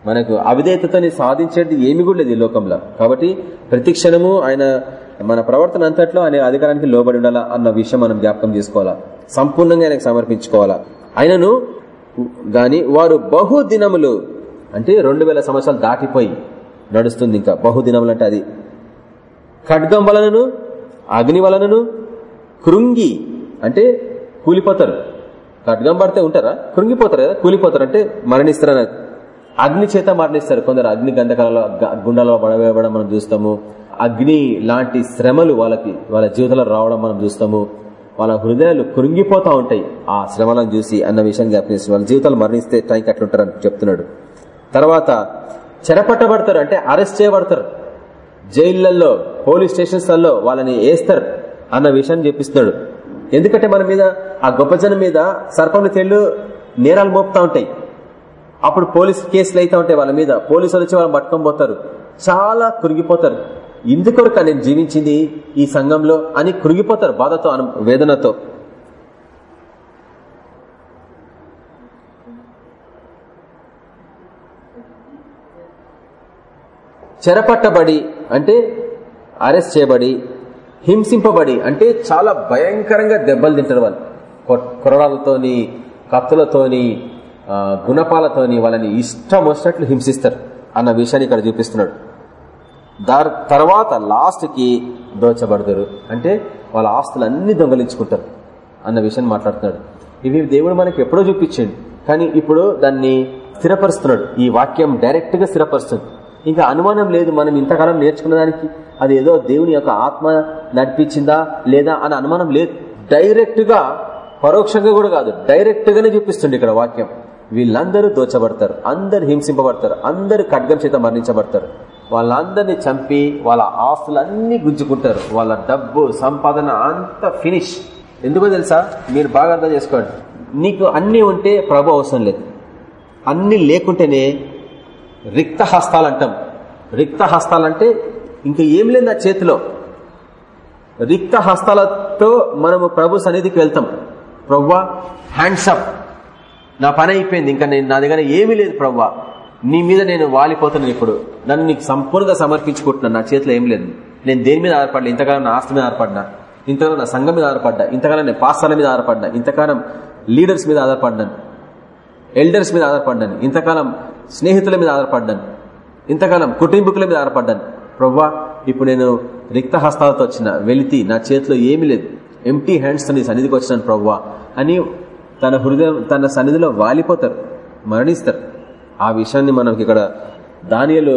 మనకు అవిధేయతని సాధించేది ఏమి కూడా లేదు ఈ లోకంలో. కాబట్టి ప్రతి క్షణము ఆయన మన ప్రవర్తన అంతట్లో ఆయన అధికారానికి లోబడి ఉండాలా అన్న విషయం మనం జ్ఞాపకం చేసుకోవాలా. సంపూర్ణంగా ఆయనకు సమర్పించుకోవాలా. ఆయనను గాని వారు బహుదినములు అంటే రెండు వేల సంవత్సరాలు దాటిపోయి నడుస్తుంది ఇంకా. బహుదినములు అంటే అది. ఖడ్గం వలనను అగ్ని వలనను కృంగి అంటే కూలిపోతారు. ఖడ్గం పడితే ఉంటారా? కృంగిపోతారు కదా? కూలిపోతారు. అంటే మరణిస్తారు అగ్ని చేత మరణిస్తారు కొందరు అగ్ని గంధకాలలో గుండాలో పడవేయడం మనం చూస్తాము. అగ్ని లాంటి శ్రమలు వాళ్ళకి వాళ్ళ జీవితంలో రావడం మనం చూస్తాము. వాళ్ళ హృదయాలు కృంగిపోతూ ఉంటాయి. ఆ శ్రమలను చూసి అన్న విషయం జ్ఞాపకం వాళ్ళ జీవితాలు మరణిస్తే టైంకి అట్లుంటారు అని చెప్తున్నాడు. తర్వాత చెరపట్టబడతారు. అంటే అరెస్ట్ చేయబడతారు. జైళ్ళలో పోలీస్ స్టేషన్స్లలో వాళ్ళని వేస్తారు అన్న విషయాన్ని చెప్పిస్తున్నాడు. ఎందుకంటే మన మీద ఆ గొప్ప జనం మీద సర్పంలు తెళ్ళు నేరాలు మోపుతా ఉంటాయి. అప్పుడు పోలీస్ కేసులు అయితే ఉంటాయి వాళ్ళ మీద. పోలీసులు వచ్చి వాళ్ళని పట్టుకొని పోతారు. చాలా కురిగిపోతారు ఇందుకొరక నేను జీవించింది ఈ సంఘంలో అని కురిగిపోతారు బాధతో వేదనతో. చెరపట్టబడి అంటే అరెస్ట్ చేయబడి హింసింపబడి అంటే చాలా భయంకరంగా దెబ్బలు తింటారు వాళ్ళు. కొరడాలతోని కత్తులతోని గుణపాలతోని వాళ్ళని ఇష్టం వచ్చినట్లు హింసిస్తారు అన్న విషయాన్ని ఇక్కడ చూపిస్తున్నాడు. దాని తర్వాత లాస్ట్కి దోచబడతారు. అంటే వాళ్ళ ఆస్తులు అన్ని దొంగలించుకుంటారు అన్న విషయాన్ని మాట్లాడుతున్నాడు. ఇవి దేవుడు మనకి ఎప్పుడో చూపించండి. కానీ ఇప్పుడు దాన్ని స్థిరపరుస్తున్నాడు. ఈ వాక్యం డైరెక్ట్గా స్థిరపరుస్తుంది. ఇంకా అనుమానం లేదు మనం ఇంతకాలం నేర్చుకున్న దానికి. అది ఏదో దేవుని యొక్క ఆత్మ నడిపించిందా లేదా అని అనుమానం లేదు. డైరెక్ట్గా పరోక్షంగా కూడా కాదు. డైరెక్ట్ గానే చూపిస్తుంది ఇక్కడ వాక్యం. వీళ్ళందరూ దోచబడతారు అందరు హింసింపబడతారు అందరు ఖడ్గం చేత మరణించబడతారు. వాళ్ళందరినీ చంపి వాళ్ళ ఆస్తులన్నీ గుంజుకుంటారు. వాళ్ళ డబ్బు సంపాదన అంత ఫినిష్ ఎందుకో తెలుసా? మీరు బాగా అర్థం చేసుకోండి. నీకు అన్నీ ఉంటే ప్రభు అవసరం లేదు. అన్నీ లేకుంటేనే రిక్త హస్తాలు అంటాం రిక్త హస్తాలంటే ఇంకా ఏం లేదు నా చేతిలో. రిక్త హస్తాలతో మనము ప్రభు సన్నిధికి వెళ్తాం. ప్రవ్వా హ్యాండ్స్ నా పని అయిపోయింది ఇంకా నేను నా దగ్గర ఏమీ లేదు ప్రవ్వా. నీ మీద నేను వాలిపోతున్నాను ఇప్పుడు. నన్ను నీకు సంపూర్ణంగా సమర్పించుకుంటున్నాను నా చేతిలో ఏం లేదు. నేను దేని మీద ఆధారపడలే? ఇంతకాలం నా ఆస్తి మీద ఆధారపడినా? ఇంతకాలం నా సంఘం మీద ఆధారపడ్డా? ఇంతకాలం నేను పాస్తాల మీద ఆధారపడ్డా? ఇంతకాలం లీడర్స్ మీద ఆధారపడ్డాను. ఎల్డర్స్ మీద ఆధారపడ్డాను. ఇంతకాలం స్నేహితుల మీద ఆధారపడ్డాను. ఇంతకాలం కుటుంబీకుల మీద ఆధారపడ్డాను. ప్రవ్వా ఇప్పుడు నేను రిక్త హస్తాలతో వచ్చిన వెళితి నా చేతిలో ఏమీ లేదు. ఎంటీ హ్యాండ్స్తో నీ సన్నిధికి వచ్చినాను ప్రవ్వా. అని తన హృదయం తన సన్నిధిలో వాలిపోతారు మరణిస్తారు. ఆ విషయాన్ని మనకి ఇక్కడ దానియలు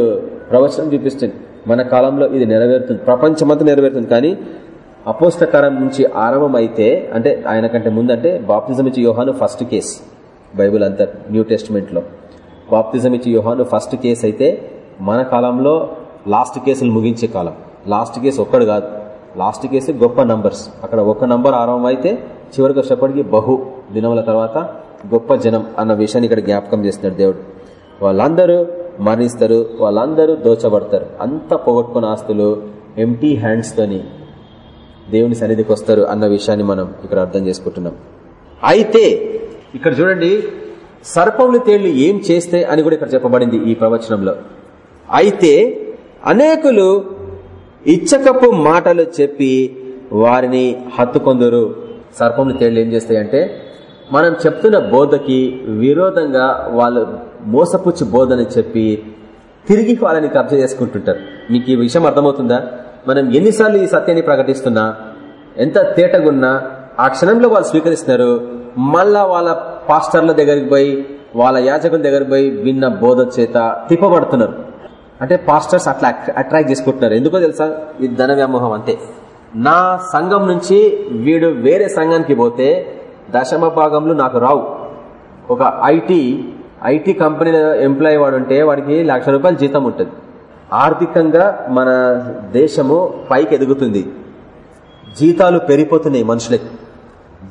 ప్రవచనం చూపిస్తుంది. మన కాలంలో ఇది నెరవేరుతుంది ప్రపంచమంతా నెరవేరుతుంది. కానీ అపోస్తకరం నుంచి ఆరంభం అయితే అంటే ఆయన కంటే ముందంటే బాప్తిజం ఇచ్చి యోహాను ఫస్ట్ కేస్ బైబుల్ అంతా న్యూ టెస్ట్మెంట్లో. బాప్తిజం ఇచ్చి యోహాను ఫస్ట్ కేసు అయితే మన కాలంలో లాస్ట్ కేసులు ముగించే కాలం. లాస్ట్ కేసు ఒక్కడు కాదు. లాస్ట్ కేసు గొప్ప నంబర్స్. అక్కడ ఒక నంబర్ ఆరంభం అయితే చివరికి వచ్చేప్పటికి బహు దినముల తర్వాత గొప్ప జనం అన్న విషయాన్ని ఇక్కడ జ్ఞాపకం చేస్తున్నాడు దేవుడు. వాళ్ళందరూ మరణిస్తారు వాళ్ళందరూ దోచబడతారు. అంత పోగొట్టుకున్న ఆస్తులు ఎంటీ హ్యాండ్స్తోని దేవుని సన్నిధికి వస్తారు అన్న విషయాన్ని మనం ఇక్కడ అర్థం చేసుకుంటున్నాం. అయితే ఇక్కడ చూడండి సర్పములు తేళ్ళు ఏం చేస్తే అని కూడా ఇక్కడ చెప్పబడింది ఈ ప్రవచనంలో. అయితే అనేకులు ఇచ్చకపు మాటలు చెప్పి వారిని హత్తుకొందరు. సర్పములు తేళ్ళు ఏం చేస్తాయంటే మనం చెప్తున్న బోధకి విరోధంగా వాళ్ళు మోసపుచ్చి బోధని చెప్పి తిరిగి వాళ్ళని కబ్జా చేసుకుంటుంటారు. మీకు ఈ విషయం అర్థమవుతుందా? మనం ఎన్నిసార్లు ఈ సత్యాన్ని ప్రకటిస్తున్నా ఎంత తేటగున్నా ఆ క్షణంలో వాళ్ళు స్వీకరిస్తున్నారు మళ్ళా వాళ్ళ పాస్టర్ల దగ్గరికి పోయి వాళ్ళ యాజకుల దగ్గరికి పోయి విన్న బోధ చేత తిప్పబడుతున్నారు. అంటే పాస్టర్స్ అట్లా అట్రాక్ట్ చేసుకుంటున్నారు. ఎందుకో తెలుసా? ఇది ధన వ్యామోహం అంతే. నా సంఘం నుంచి వీడు వేరే సంఘానికి పోతే దశమ భాగంలో నాకు రావు. ఒక ఐటీ ఐటీ కంపెనీలో ఎంప్లాయీ వాడు ఉంటే వాడికి లక్ష రూపాయలు జీతం ఉంటుంది. ఆర్థికంగా మన దేశము పైకి ఎదుగుతుంది. జీతాలు పెరిగిపోతున్నాయి మనుషులకి.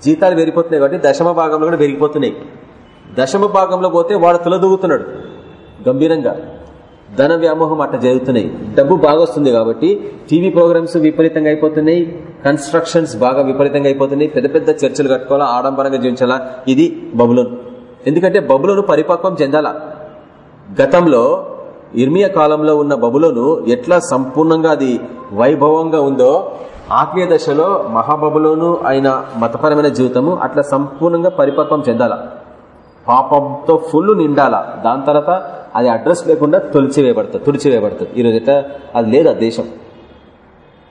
జీతాలు పెరిగిపోతున్నాయి కాబట్టి దశమ భాగంలో కూడా పెరిగిపోతున్నాయి. దశమ భాగంలో పోతే వాడు తులదూగుతున్నాడు. గంభీరంగా. ధన వ్యామోహం అట్లా జరుగుతున్నాయి. డబ్బు బాగా వస్తుంది కాబట్టి టీవీ ప్రోగ్రామ్స్ విపరీతంగా అయిపోతున్నాయి. కన్స్ట్రక్షన్స్ బాగా విపరీతంగా అయిపోతున్నాయి. పెద్ద పెద్ద చర్చలు కట్టుకోవాలా ఆడంబరంగా జీవించాలా? ఇది బబులోను. ఎందుకంటే బబులోను పరిపక్వం చెందాల? గతంలో ఇర్మియా కాలంలో ఉన్న బబులోను ఎట్లా సంపూర్ణంగా అది వైభవంగా ఉందో ఆత్మీయ దశలో మహాబబులోను అయిన మతపరమైన జీవితము అట్లా సంపూర్ణంగా పరిపక్వం చెందాల? పాపంతో ఫుల్ నిండాల. దాని తర్వాత అది అడ్రస్ లేకుండా తొలిచివేయబడుతుంది తుడిచివేయబడుతుంది. ఈరోజు ఎట్లా? అది లేదు ఆ దేశం.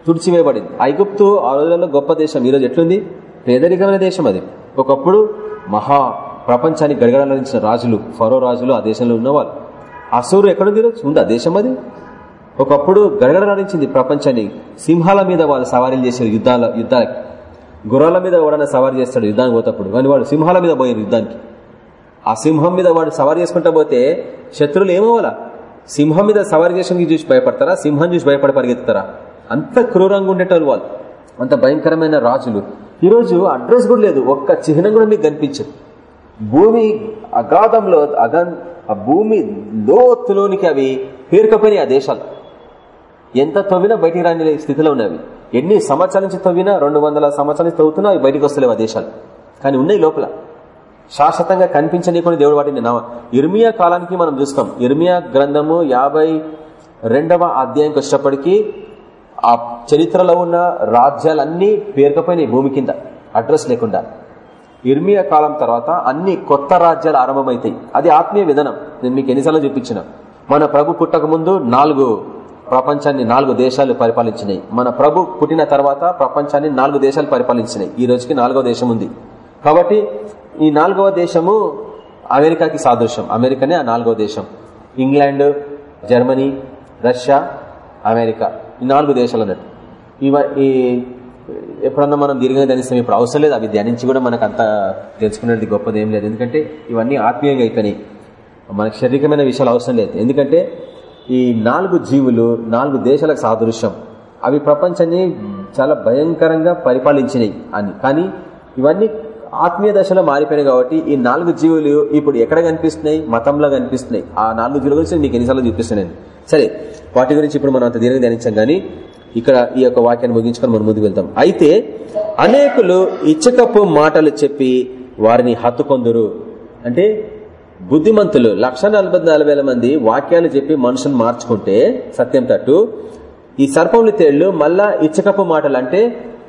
తుడిచివేయబడింది. ఐగుప్తు ఆ రోజులలో గొప్ప దేశం. ఈరోజు ఎట్లుంది? పేదరికమైన దేశం అది. ఒకప్పుడు మహా ప్రపంచాన్ని గడగడలాడించిన రాజులు ఫరో రాజులు ఆ దేశంలో ఉన్నవాళ్ళు. అసూరు ఎక్కడుంది ఈరోజు ఉంది ఆ దేశం అది. ఒకప్పుడు గడగడలాడించింది ప్రపంచాన్ని. సింహాల మీద వాళ్ళు సవారీలు చేశారు యుద్ధాల యుద్ధాలకి. గుర్రాల మీద ఎవడన్నా సవారీ చేస్తాడు యుద్ధానికి పోతప్పుడు? కానీ వాళ్ళు సింహాల మీద పోయారు యుద్ధానికి. ఆ సింహం మీద వాడు సవారు చేసుకుంటా పోతే శత్రువులు ఏమవ్వాలా? సింహం మీద సవారు చేసిన చూసి భయపడతారా? సింహం చూసి భయపడి పరిగెత్తుతారా? అంత క్రూరంగా ఉండేటోళ్ళు వాళ్ళు. అంత భయంకరమైన రాజులు. ఈరోజు అడ్రస్ కూడా లేదు. ఒక్క చిహ్నం కూడా మీకు కనిపించదు. భూమి అగాధంలో అగన్ ఆ భూమి లోతులోనికి అవి పేరుకపోయినాయి ఆ దేశాలు. ఎంత తవ్వినా బయటికి రాని స్థితిలో ఉన్నవి. ఎన్ని సంవత్సరాల నుంచి తవ్వినా రెండు వందల సంవత్సరాల నుంచి తవ్వుతున్నా అవి బయటకు వస్తలేవు ఆ దేశాలు. కానీ ఉన్నాయి లోపల. శాశ్వతంగా కనిపించనీయకుండా దేవుడు వాటిని ఇర్మియా కాలానికి మనం చూస్తాం. ఇర్మియా గ్రంథము యాభై రెండవ అధ్యాయంకి కష్టపడికి ఆ చరిత్రలో ఉన్న రాజ్యాలన్నీ పేరుకపోయినాయి భూమి కింద. అడ్రస్ లేకుండా. ఇర్మియా కాలం తర్వాత అన్ని కొత్త రాజ్యాలు ఆరంభమవుతాయి. అది ఆత్మీయ విధానం. నేను మీకు ఎన్నిసార్లు చూపించిన. మన ప్రభు పుట్టక ముందు నాలుగు ప్రపంచాన్ని నాలుగు దేశాలు పరిపాలించినాయి. మన ప్రభు పుట్టిన తర్వాత ప్రపంచాన్ని నాలుగు దేశాలు పరిపాలించినాయి. ఈ రోజుకి నాలుగో దేశం ఉంది. కాబట్టి ఈ నాలుగవ దేశము అమెరికాకి సాదృశ్యం. అమెరికానే ఆ నాలుగవ దేశం. England Germany Russia America. ఈ నాలుగు దేశాలు అన్నట్టు ఇవ ఈ ఎప్పుడన్నా మనం దీర్ఘంగా ధ్యానిస్తాం. ఇప్పుడు అవసరం లేదు. అవి ధ్యానించి కూడా మనకు అంత తెలుసుకునేది గొప్పది ఏం లేదు. ఎందుకంటే ఇవన్నీ ఆత్మీయంగా అయిపోయినాయి. మనకు శారీరకమైన విషయాలు అవసరం లేదు. ఎందుకంటే ఈ నాలుగు జీవులు నాలుగు దేశాలకు సాదృశ్యం. అవి ప్రపంచాన్ని చాలా భయంకరంగా పరిపాలించినాయి అని. కానీ ఇవన్నీ ఆత్మీయ దశలో మారిపోయినాయి కాబట్టి ఈ నాలుగు జీవులు ఇప్పుడు ఎక్కడ కనిపిస్తున్నాయి? మతంలో కనిపిస్తున్నాయి. ఆ నాలుగు జీవుల గురించి మీకు ఎన్నిసార్లు చూపిస్తున్నాను సరే వాటి గురించి ఇప్పుడు మనం అంత దీర్ఘంగా ధ్యానించాం కానీ ఇక్కడ ఈ యొక్క వాక్యాన్ని ముగించుకొని మనం ముందుకు వెళ్తాం అయితే అనేకులు ఇచ్చకప్పు మాటలు చెప్పి వారిని హత్తుకొందురు అంటే బుద్ధిమంతులు లక్ష మంది వాక్యాలు చెప్పి మనుషులు మార్చుకుంటే సత్యం తట్టు ఈ సర్పములు తేళ్ళు మళ్ళా ఇచ్చకప్పు మాటలు అంటే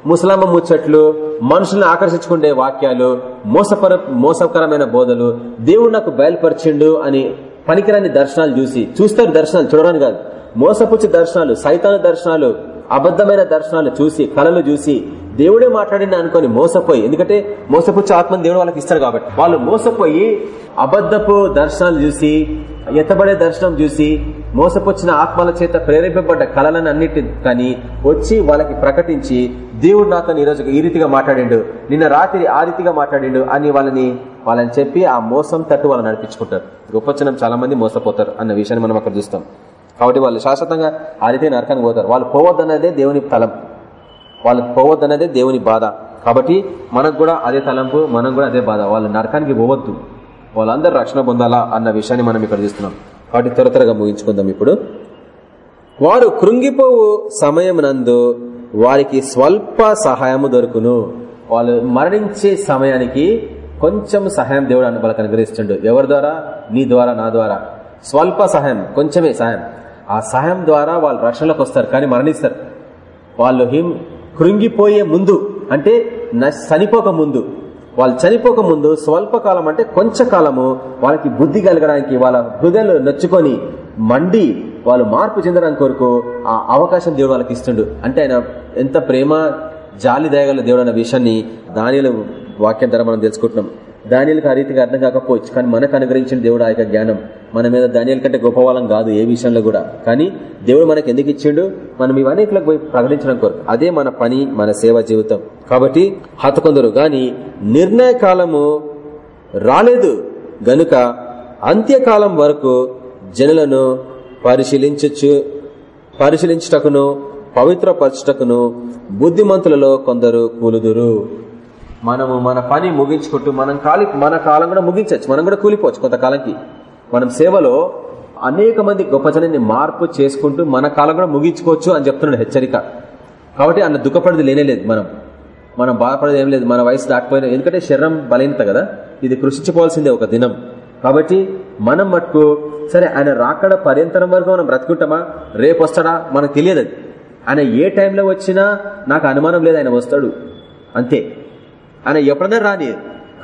ముసలమ్మ ముచ్చట్లు మనుషుల్ని ఆకర్షించుకునే వాక్యాలు మోసపర మోసకరమైన బోధలు దేవుడు నాకు బయలుపరిచిండు అని పనికిరాని దర్శనాలు చూసి చూస్తారు దర్శనాలు చూడరాని కాదు. మోసపుచ్చి దర్శనాలు సైతాన దర్శనాలు అబద్ధమైన దర్శనాలు చూసి కళలు చూసి దేవుడే మాట్లాడిన అనుకొని మోసపోయి ఎందుకంటే మోసపుచ్చే ఆత్మని దేవుడు వాళ్ళకి ఇస్తారు కాబట్టి. వాళ్ళు మోసపోయి అబద్ధపు దర్శనాలు చూసి ఎత్తబడే దర్శనం చూసి మోసపుచ్చిన ఆత్మల చేత ప్రేరేపబడ్డ కళలను అన్నిటిని కానీ వచ్చి వాళ్ళకి ప్రకటించి దేవుడు నాతో ఈరోజు ఈ రీతిగా మాట్లాడిండు నిన్న రాత్రి ఆ రీతిగా మాట్లాడిండు అని వాళ్ళని వాళ్ళని చెప్పి ఆ మోసం తట్టు వాళ్ళని నడిపించుకుంటారు. గొప్పచనం చాలా మంది మోసపోతారు అన్న విషయాన్ని మనం అక్కడ చూస్తాం. కాబట్టి వాళ్ళు శాశ్వతంగా ఆ రీతి నరకానికి పోతారు. వాళ్ళు పోవద్దన్నదే దేవుని తలం. వాళ్ళకి పోవద్దన్నదే దేవుని బాధ. కాబట్టి మనకు కూడా అదే తలంపు మనం కూడా అదే బాధ. వాళ్ళు నరకానికి పోవద్దు. వాళ్ళందరూ రక్షణ పొందాలా అన్న విషయాన్ని మనం ఇక్కడ చూస్తున్నాం. కాబట్టి త్వర త్వరగా ముగించుకుందాం ఇప్పుడు. వారు కృంగిపోవు సమయం నందు వారికి స్వల్ప సహాయము దొరుకును. వాళ్ళు మరణించే సమయానికి కొంచెం సహాయం దేవుడు అని వాళ్ళకి అనుగ్రహిస్తుండు ఎవరి ద్వారా? నీ ద్వారా నా ద్వారా. స్వల్ప సహాయం కొంచెమే సహాయం. ఆ సహాయం ద్వారా వాళ్ళు రక్షణలోకి వస్తారు కానీ మరణిస్తారు. వాళ్ళు హిం కృంగిపోయే ముందు అంటే చనిపోక ముందు. వాళ్ళు చనిపోక ముందు స్వల్పకాలం అంటే కొంచెం కాలము వాళ్ళకి బుద్ధి కలగడానికి వాళ్ళ హృదయాలు నొచ్చుకొని మండి వాళ్ళు మార్పు చెందడానికి కొరకు ఆ అవకాశం దేవుడు వాళ్ళకి ఇస్తుండు. అంటే ఆయన ఎంత ప్రేమ జాలి దయగల దేవుడు అన్న విషయాన్ని దానిలో వాక్యం ద్వారా మనం తెలుసుకుంటున్నాం. దానిలకు ఆ రీతిగా అర్థం కాకపోవచ్చు. కానీ మనకు అనుగ్రహించిన దేవుడు ఆ యొక్క జ్ఞానం మన మీద ధాన్యాల కంటే గొప్పవాళ్ళం కాదు ఏ విషయంలో కూడా. కానీ దేవుడు మనకు ఎందుకు ఇచ్చిండు? మనం ఇవన్నిటిలోకి పోయి ప్రకటించడం కోరు అదే మన పని మన సేవ జీవితం. కాబట్టి హతకొందరు గాని నిర్ణయ కాలము రాలేదు. గనుక అంత్యకాలం వరకు జనులను పరిశీలించచ్చు పరిశీలించుటకును పవిత్రపరచుటకును బుద్ధిమంతులలో కొందరు కూలుదురు. మనము మన పని ముగించుకుంటూ మనం కాలి మన కాలం కూడా ముగించవచ్చు. మనం కూడా కూలిపోవచ్చు కొంతకాలంకి. మనం సేవలో అనేక మంది గొప్ప జనాన్ని మార్పు చేసుకుంటూ మన కాలం కూడా ముగించుకోవచ్చు అని చెప్తున్నాడు హెచ్చరిక. కాబట్టి అన్న దుఃఖపడేది లేనేలేదు మనం. మనం బాధపడేది ఏం లేదు. మన వయసు దాటిపోయినా ఎందుకంటే శరీరం బలహీనత కదా. ఇది కృషించుకోవాల్సిందే ఒక దినం. కాబట్టి మనం మట్టుకు సరే ఆయన రాకడ పర్యంతరం వరకు మనం బ్రతుకుంటామా? రేపు వస్తాడా? మనకు తెలియదు అది. ఆయన ఏ టైంలో వచ్చినా నాకు అనుమానం లేదు ఆయన వస్తాడు. అంతే. ఆయన ఎప్పుడైనా రాని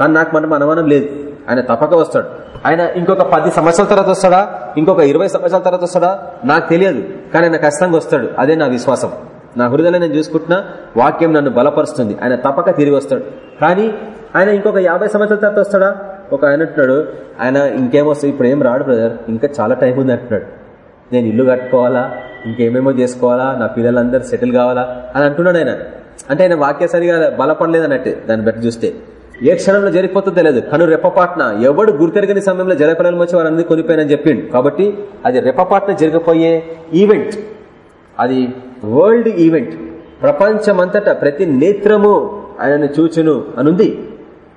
కానీ నాకు మనం అనుమానం లేదు. ఆయన తప్పక వస్తాడు. ఆయన ఇంకొక పది సంవత్సరాల తర్వాత వస్తాడా? ఇంకొక ఇరవై సంవత్సరాల తర్వాత వస్తాడా? నాకు తెలియదు. కానీ ఆయన ఖచ్చితంగా వస్తాడు. అదే నా విశ్వాసం. నా హృదయంలో నేను చూసుకుంటున్నా వాక్యం నన్ను బలపరుస్తుంది. ఆయన తప్పక తిరిగి వస్తాడు. కానీ ఆయన ఇంకొక యాభై సంవత్సరాల తర్వాత వస్తాడా? ఒక ఆయన అంటున్నాడు ఆయన ఇంకేమొస్తాయి ఇప్పుడు ఏం రాడు బ్రదర్ ఇంకా చాలా టైం ఉంది అంటున్నాడు. నేను ఇల్లు కట్టుకోవాలా? ఇంకేమేమో చేసుకోవాలా? నా పిల్లలందరూ సెటిల్ కావాలా? అని అంటున్నాడు ఆయన. అంటే ఆయన వాక్య సరిగా బలపడలేదు అన్నట్టు దాన్ని బట్టి చూస్తే. ఏ క్షణంలో జరిగిపోతుందో తెలియదు. కను రెప్పపాట్న ఎవడు గుర్తెరగని సమయంలో జలకళలు వచ్చి వారందరూ కొనిపోయినని చెప్పిండు. కాబట్టి అది రెప్పపాట్న జరిగిపోయే ఈవెంట్ అది వరల్డ్ ఈవెంట్ ప్రపంచమంతటా ప్రతి నేత్రము ఆయనను చూచును అనుంది.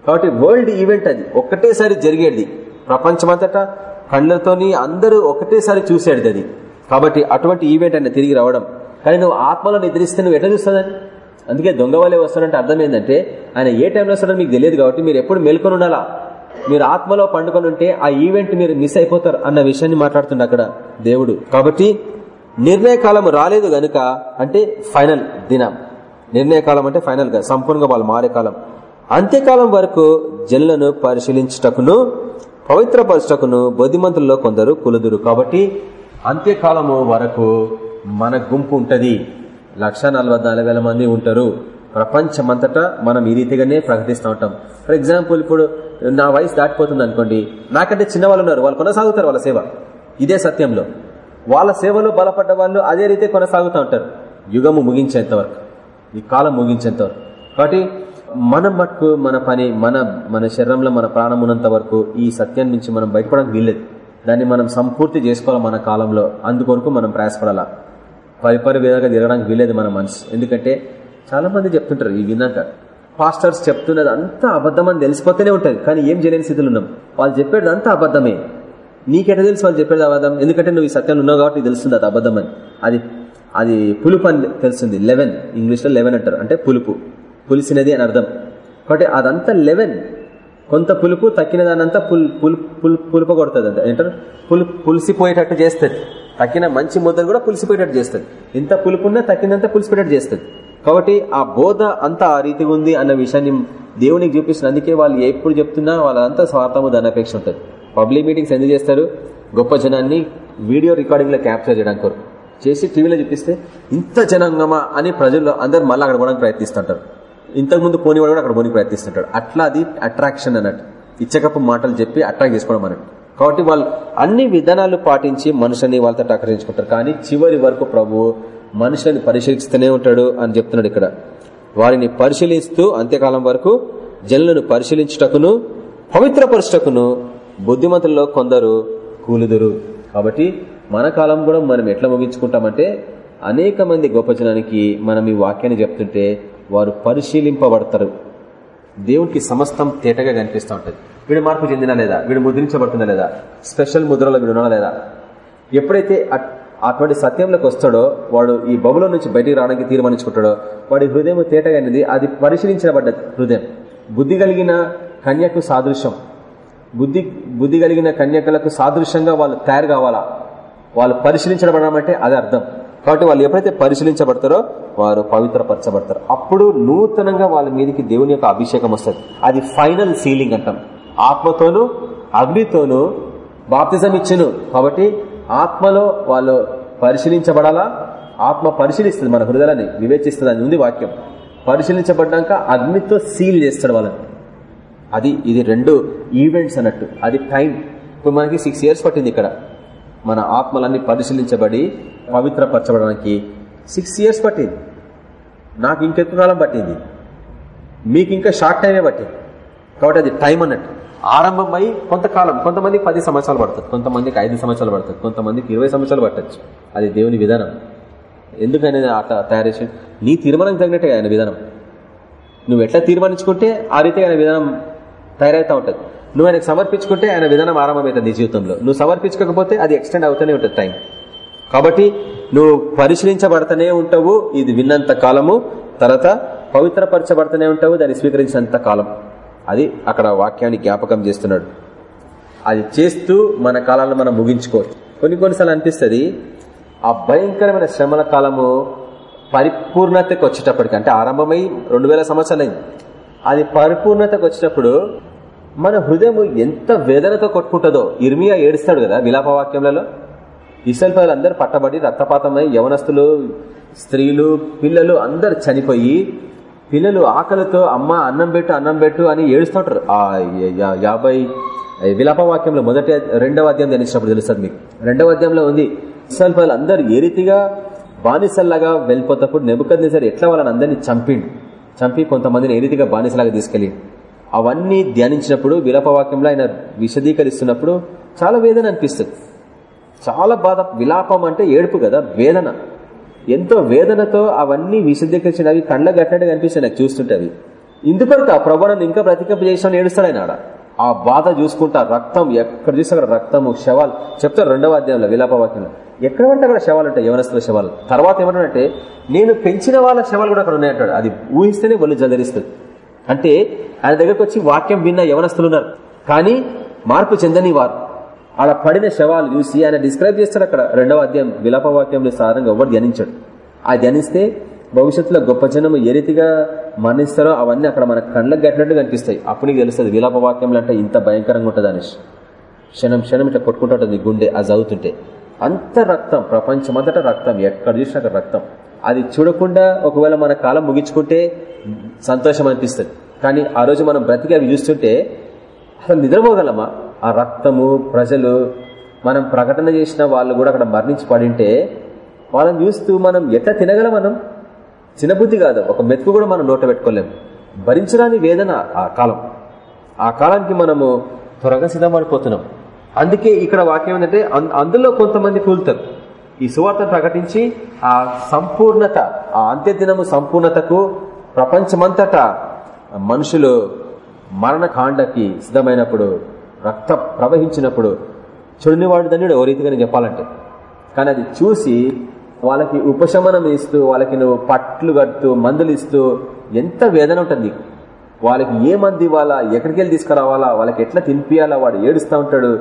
కాబట్టి వరల్డ్ ఈవెంట్ అది. ఒక్కటేసారి జరిగేది. ప్రపంచమంతటా కళ్ళతోని అందరూ ఒకటేసారి చూసేది అది. కాబట్టి అటువంటి ఈవెంట్ ఆయన తిరిగి రావడం. కానీ నువ్వు ఆత్మలో నిద్రిస్తే నువ్వు ఎట్లా చూస్తుందని అందుకే దొంగ వాళ్ళే వస్తాడంటే అర్థం ఏంటంటే ఆయన ఏ టైంలో వస్తాడో మీకు తెలియదు కాబట్టి మీరు ఎప్పుడు మేల్కొని ఉండాలా? మీరు ఆత్మలో పండుకొని ఉంటే ఆ ఈవెంట్ మీరు మిస్ అయిపోతారు అన్న విషయాన్ని మాట్లాడుతుండే అక్కడ దేవుడు. కాబట్టి నిర్ణయ కాలం రాలేదు గనుక అంటే ఫైనల్ దినం. నిర్ణయ కాలం అంటే ఫైనల్గా సంపూర్ణంగా వాళ్ళు మారే కాలం. అంత్యకాలం వరకు జనులను పరిశీలించుటకును పవిత్రపరచటకును బుద్ధిమంతుల్లో కొందరు కులుదురు. కాబట్టి అంత్యకాలము వరకు మన గుంపు ఉంటది. లక్ష మంది ఉంటారు. ప్రపంచమంతటా మనం ఈ రీతిగానే ప్రకటిస్తూ ఉంటాం. ఫర్ ఎగ్జాంపుల్ ఇప్పుడు నా వయసు దాటిపోతుంది అనుకోండి. నాకంటే చిన్న వాళ్ళు ఉన్నారు. వాళ్ళు కొనసాగుతారు వాళ్ళ సేవ. ఇదే సత్యంలో. వాళ్ళ సేవలో బలపడ్డ వాళ్ళు అదే రీతి కొనసాగుతూ ఉంటారు. యుగము ముగించేంత వరకు. ఈ కాలం ముగించేంత వరకు. కాబట్టి మనం మట్టుకు మన పని మన మన శరీరంలో మన ప్రాణం ఉన్నంత వరకు ఈ సత్యం నుంచి మనం బయటపడడానికి వీల్లేదు. దాన్ని మనం సంపూర్తి చేసుకోవాలి మన కాలంలో. అందుకొరకు మనం ప్రయాసపడాలా? పరిపరి విధంగా తిరగడానికి వీలేదు మన మనసు. ఎందుకంటే చాలా మంది చెప్తుంటారు ఈ విన్నాక. పాస్టర్స్ చెప్తున్నది అంతా అబద్ధం అని తెలిసిపోతేనే ఉంటుంది కానీ ఏం చేయలేని స్థితిలో ఉన్నాం? వాళ్ళు చెప్పేది అంతా అబద్ధమే. నీకెట తెలుసు వాళ్ళు చెప్పేది అబద్ధం? ఎందుకంటే నువ్వు ఈ సత్యంలో ఉన్నావు కాబట్టి తెలుస్తుంది అది అబద్ధం అని. అది అది పులుపు అని తెలుస్తుంది. లెవెన్ ఇంగ్లీష్లో లెవెన్ అంటారు. అంటే పులుపు. పులిసినది అని అర్థం. కాబట్టి అదంతా లెవెన్ కొంత పులుపు తక్కిన దానంతా పుల్ పుల్ పుల్ పులుప కొడుతుంది అంత. ఏంటారు పులు పులిసిపోయేటట్టు చేస్తుంది. తక్కిన మంచి ముద్దను కూడా పులిసిపోయేటట్టు చేస్తుంది. ఎంత పులుపున్నా తక్కినంత పులిసిపోయేటట్టు చేస్తుంది. కాబట్టి ఆ బోధ అంతా ఆ రీతిగా ఉంది అన్న విషయాన్ని దేవునికి చూపిస్తున్న అందుకే వాళ్ళు ఎప్పుడు చెప్తున్నా వాళ్ళంతా స్వార్థము దాని అపేక్ష ఉంటుంది. పబ్లిక్ మీటింగ్స్ ఎందుకు చేస్తారు? గొప్ప జనాన్ని వీడియో రికార్డింగ్లో క్యాప్చర్ చేయడానికి కోరు చేసి టీవీలో చూపిస్తే ఇంత జనాంగమా అని ప్రజలు అందరు మళ్ళీ అక్కడ పోవడానికి ప్రయత్నిస్తుంటారు. ఇంతకుముందు పోనివాడు కూడా అక్కడ పోనీ ప్రయత్నిస్తుంటాడు. అట్లా అది అట్రాక్షన్ అన్నట్టు. ఇచ్చకపు మాటలు చెప్పి అట్రాక్ట్ చేసుకోవడం అన్నట్టు. కాబట్టి వాళ్ళు అన్ని విధానాలు పాటించి మనుషుని వాళ్ళతో టకరించుకుంటారు కానీ చివరి వరకు ప్రభు మనుషుని పరిశీలిస్తూనే ఉంటాడు అని చెప్తున్నాడు ఇక్కడ. వారిని పరిశీలిస్తూ అంత్యకాలం వరకు జనులను పరిశీలించుటకును పవిత్రపరచుటకును బుద్ధిమంతుల్లో కొందరు కూలుదురు. కాబట్టి మన కాలం కూడా మనం ఎట్లా ముగించుకుంటామంటే అనేక మంది గొప్ప జనానికి మనం ఈ వాక్యాన్ని చెప్తుంటే వారు పరిశీలింపబడతారు. దేవునికి సమస్తం తేటగా కనిపిస్తూ ఉంటుంది. వీడు మార్పు చెందినా లేదా? వీడు ముద్రించబడుతుందా లేదా? స్పెషల్ ముద్రలో వీడు ఉన్నా లేదా? ఎప్పుడైతే అటువంటి సత్యంలోకి వస్తాడో వాడు ఈ బబులో నుంచి బయటికి రావడానికి తీర్మానించుకుంటాడో వాడి హృదయం తేటగైనది అనేది అది పరిశీలించబడ్డ హృదయం. బుద్ధి కలిగిన కన్యకు సాదృశ్యం. బుద్ధి బుద్ధి కలిగిన కన్యకలకు సాదృశ్యంగా వాళ్ళు తయారు కావాలా? వాళ్ళు పరిశీలించబడమంటే అంటే అది అర్థం. కాబట్టి వాళ్ళు ఎప్పుడైతే పరిశీలించబడతారో వారు పవిత్రపరచబడతారు. అప్పుడు నూతనంగా వాళ్ళ మీదకి దేవుని యొక్క అభిషేకం వస్తుంది. అది ఫైనల్ సీలింగ్ అంటాం. ఆత్మతోనూ అగ్నితోనూ బాప్తిజం ఇచ్చును కాబట్టి ఆత్మలో వాళ్ళు పరిశీలించబడాలా? ఆత్మ పరిశీలిస్తుంది మన హృదయాన్ని వివేచిస్తుంది అని ఉంది వాక్యం. పరిశీలించబడ్డాక అగ్నితో సీల్ చేస్తాడు వాళ్ళని. అది ఇది రెండు ఈవెంట్స్ అన్నట్టు. అది టైం. ఇప్పుడు మనకి సిక్స్ ఇయర్స్ పట్టింది ఇక్కడ. మన ఆత్మలన్నీ పరిశీలించబడి పవిత్రపరచబడడానికి సిక్స్ ఇయర్స్ పట్టింది. నాకు ఇంకెక్కువ కాలం పట్టింది. మీకు ఇంకా షార్ట్ టైమే పట్టింది. కాబట్టి అది టైం అన్నట్టు. ఆరంభమై కొంతకాలం కొంతమందికి పది సంవత్సరాలు పడుతుంది కొంతమందికి ఐదు సంవత్సరాలు పడుతుంది కొంతమందికి ఇరవై సంవత్సరాలు పట్టచ్చు. అది దేవుని విధానం. ఎందుకని అట్లా తయారు చేసి నీ తీర్మానం తగినట్టే ఆయన విధానం. నువ్వు ఎట్లా తీర్మానించుకుంటే ఆ రీతిగా ఆయన విధానం తయారైతా ఉంటుంది. నువ్వు ఆయనకు సమర్పించుకుంటే ఆయన విధానం ఆరంభమవుతుంది నీ జీవితంలో. నువ్వు సమర్పించకపోతే అది ఎక్స్టెండ్ అవుతూనే ఉంటుంది టైం కాబట్టి నువ్వు పరిశీలించబడతానే ఉంటావు ఇది విన్నంత కాలము తర్వాత పవిత్రపరచబడతానే ఉంటావు దాన్ని స్వీకరించినంత కాలం. అది అక్కడ వాక్యాన్ని జ్ఞాపకం చేస్తున్నాడు. అది చేస్తూ మన కాలాలను మనం ముగించుకోవచ్చు. కొన్ని కొన్నిసార్లు అనిపిస్తుంది ఆ భయంకరమైన శ్రమల కాలము పరిపూర్ణతకు వచ్చేటప్పటికి అంటే ఆరంభమై రెండు వేల సంవత్సరాలైంది. అది పరిపూర్ణతకు వచ్చేటప్పుడు మన హృదయం ఎంత వేదనతో కొట్టుకుంటుందో ఇర్మియా ఏడుస్తాడు కదా విలాపవాక్యంలలో ఇసల్ అందరు పట్టబడి రక్తపాతమై యవనస్తులు స్త్రీలు పిల్లలు అందరు చనిపోయి పిల్లలు ఆకలితో అమ్మ అన్నం పెట్టు అన్నం పెట్టు అని ఏడుస్తుంటారు ఆ యాభై విలాపవాక్యంలో మొదటి రెండవ అధ్యాయం ధ్యానించినప్పుడు తెలుస్తుంది మీకు. రెండవ అధ్యాయంలో ఉంది ఇసల్ అందరు ఏ రీతిగా బానిసల్లాగా వెళ్ళిపోతప్పుడు నెబుకద్ని సరే ఎట్లా వాళ్ళని అందరినీ చంపిండు? చంపి కొంతమందిని ఏ రీతిగా బానిసలాగా తీసుకెళ్ళి అవన్నీ ధ్యానించినప్పుడు విలాపవాక్యంలో ఆయన విశదీకరిస్తున్నప్పుడు చాలా వేదన అనిపిస్తుంది. చాలా బాధ విలాపం అంటే ఏడుపు కదా వేదన. ఎంతో వేదనతో అవన్నీ విశదీకరించిన అవి కళ్ళ గట్టినట్టు కనిపిస్తాయి నాకు చూస్తుంటే అవి ఇందుకొరకు ఆ ప్రభావం ఇంకా ప్రతికంప చేసిన ఏడుస్తాడు ఆయన ఆడ. ఆ బాధ చూసుకుంటా రక్తం ఎక్కడ చూస్తే అక్కడ రక్తము శవాలు. చెప్తారు రెండవ అధ్యాయంలో విలాపవాక్యంలో ఎక్కడ పడితే అక్కడ శవాలు ఉంటాయి యవనస్తుల శవాలు. తర్వాత ఏమంటాడంటే నేను పెంచిన వాళ్ళ శవాలు కూడా అక్కడ ఉన్నాయంటాడు అది ఊహిస్తేనే ఒళ్ళు జదరిస్తుంది అంటే ఆయన దగ్గరకు వచ్చి వాక్యం విన్న యవనస్తులు ఉన్నారు. కానీ మార్పు చెందని వారు ఆడ పడిన శవాలు చూసి ఆయన డిస్క్రైబ్ చేస్తాడు అక్కడ. రెండవ అధ్యాయం విలాప వాక్యంలో సాధారణంగా ఎవరు ధ్యానించాడు. ఆ ధ్యానిస్తే భవిష్యత్తులో గొప్ప జనం ఏ రీతిగా మరణిస్తారో అవన్నీ అక్కడ మన కళ్ళకు గట్టినట్టు కనిపిస్తాయి. అప్పుడు నీకు తెలుస్తుంది విలాప వాక్యంలో అంటే ఇంత భయంకరంగా ఉంటుంది అనేసి క్షణం క్షణం ఇట్లా కొట్టుకుంటుంటుంది గుండె అది చదువుతుంటే. అంత రక్తం ప్రపంచమంతటా రక్తం ఎక్కడ చూసినా అక్కడ రక్తం. అది చూడకుండా ఒకవేళ మన కాలం ముగించుకుంటే సంతోషం అనిపిస్తుంది. కానీ ఆ రోజు మనం బ్రతికి అవి చూస్తుంటే అసలు నిద్రపోగలమా? ఆ రక్తము ప్రజలు మనం ప్రకటన చేసిన వాళ్ళు కూడా అక్కడ మరణించి పడింటే వాళ్ళని చూస్తూ మనం ఎట్లా తినగలం మనం? చిన్నబుద్ధి కాదు. ఒక మెతుకు కూడా మనం నోట పెట్టుకోలేము భరించరాని వేదన ఆ కాలం. ఆ కాలానికి మనము త్వరగా సిద్ధపడిపోతున్నాం. అందుకే ఇక్కడ వాక్యం ఏంటంటే అందులో కొంతమంది కూలుతారు. ఈ సువార్త ప్రకటించి ఆ సంపూర్ణత ఆ అంత్యదినము సంపూర్ణతకు ప్రపంచమంతటా మనుషులు మరణకాండకి సిద్ధమైనప్పుడు రక్త ప్రవహించినప్పుడు చూడనివాడు ధన్యుడు ఓ రీతిగా చెప్పాలంటే. కానీ అది చూసి వాళ్ళకి ఉపశమనం ఇస్తూ వాళ్ళకి నువ్వు పట్లు కడుతూ మందులు ఇస్తూ ఎంత వేదన ఉంటుంది. వాళ్ళకి ఏ మంది ఇవ్వాలా ఎక్కడికి వెళ్ళి తీసుకురావాలా వాళ్ళకి ఎట్లా తినిపియాలా వాడు ఏడుస్తూ ఉంటాడు.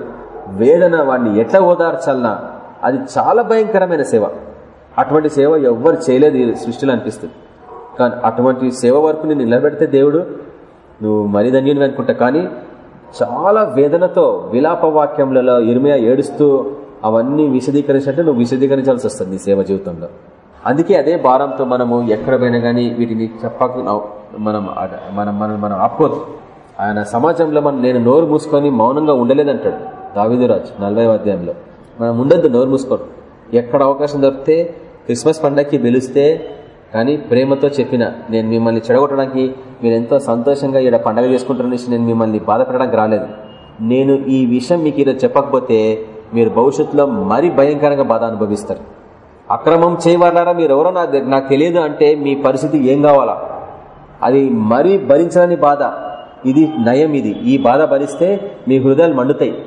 వేదన వాడిని ఎట్లా ఓదార్చాలనా అది చాలా భయంకరమైన సేవ. అటువంటి సేవ ఎవ్వరు చేయలేదు సృష్టిలో అనిపిస్తుంది. కానీ అటువంటి సేవ వరకు నేను నిలబెడితే దేవుడు నువ్వు మరి ధన్యుని అనుకుంటా. కానీ చాలా వేదనతో విలాప వాక్యములలో ఇరిమియా ఏడుస్తూ అవన్నీ విశదీకరించినట్టు నువ్వు విశదీకరించాల్సి వస్తుంది నీ సేవ జీవితంలో. అందుకే అదే భారంతో మనము ఎక్కడ పోయినా కానీ వీటిని చెప్పక మనం మనం మనం మనం ఆపుకోదు ఆయన సమాజంలో మనం నేను నోరు మూసుకొని మౌనంగా ఉండలేదంటాడు దావిదురాజ్ నలభై అధ్యాయంలో. మనం ఉండద్దు నోరు మూసుకోవడం. ఎక్కడ అవకాశం దొరికితే క్రిస్మస్ పండగకి పిలిస్తే కానీ ప్రేమతో చెప్పిన నేను మిమ్మల్ని చెడగొట్టడానికి మీరు ఎంతో సంతోషంగా ఇక్కడ పండగ చేసుకుంటారనేసి నేను మిమ్మల్ని బాధపడడానికి రాలేదు. నేను ఈ విషయం మీకు ఈరోజు చెప్పకపోతే మీరు భవిష్యత్తులో మరీ భయంకరంగా బాధ అనుభవిస్తారు. అక్రమం చేయవాలారా మీరు ఎవరో నాకు నాకు తెలియదు అంటే మీ పరిస్థితి ఏం కావాలా? అది మరీ భరించాలని బాధ. ఇది నయం ఇది. ఈ బాధ భరిస్తే మీ హృదయాలు మండుతాయి.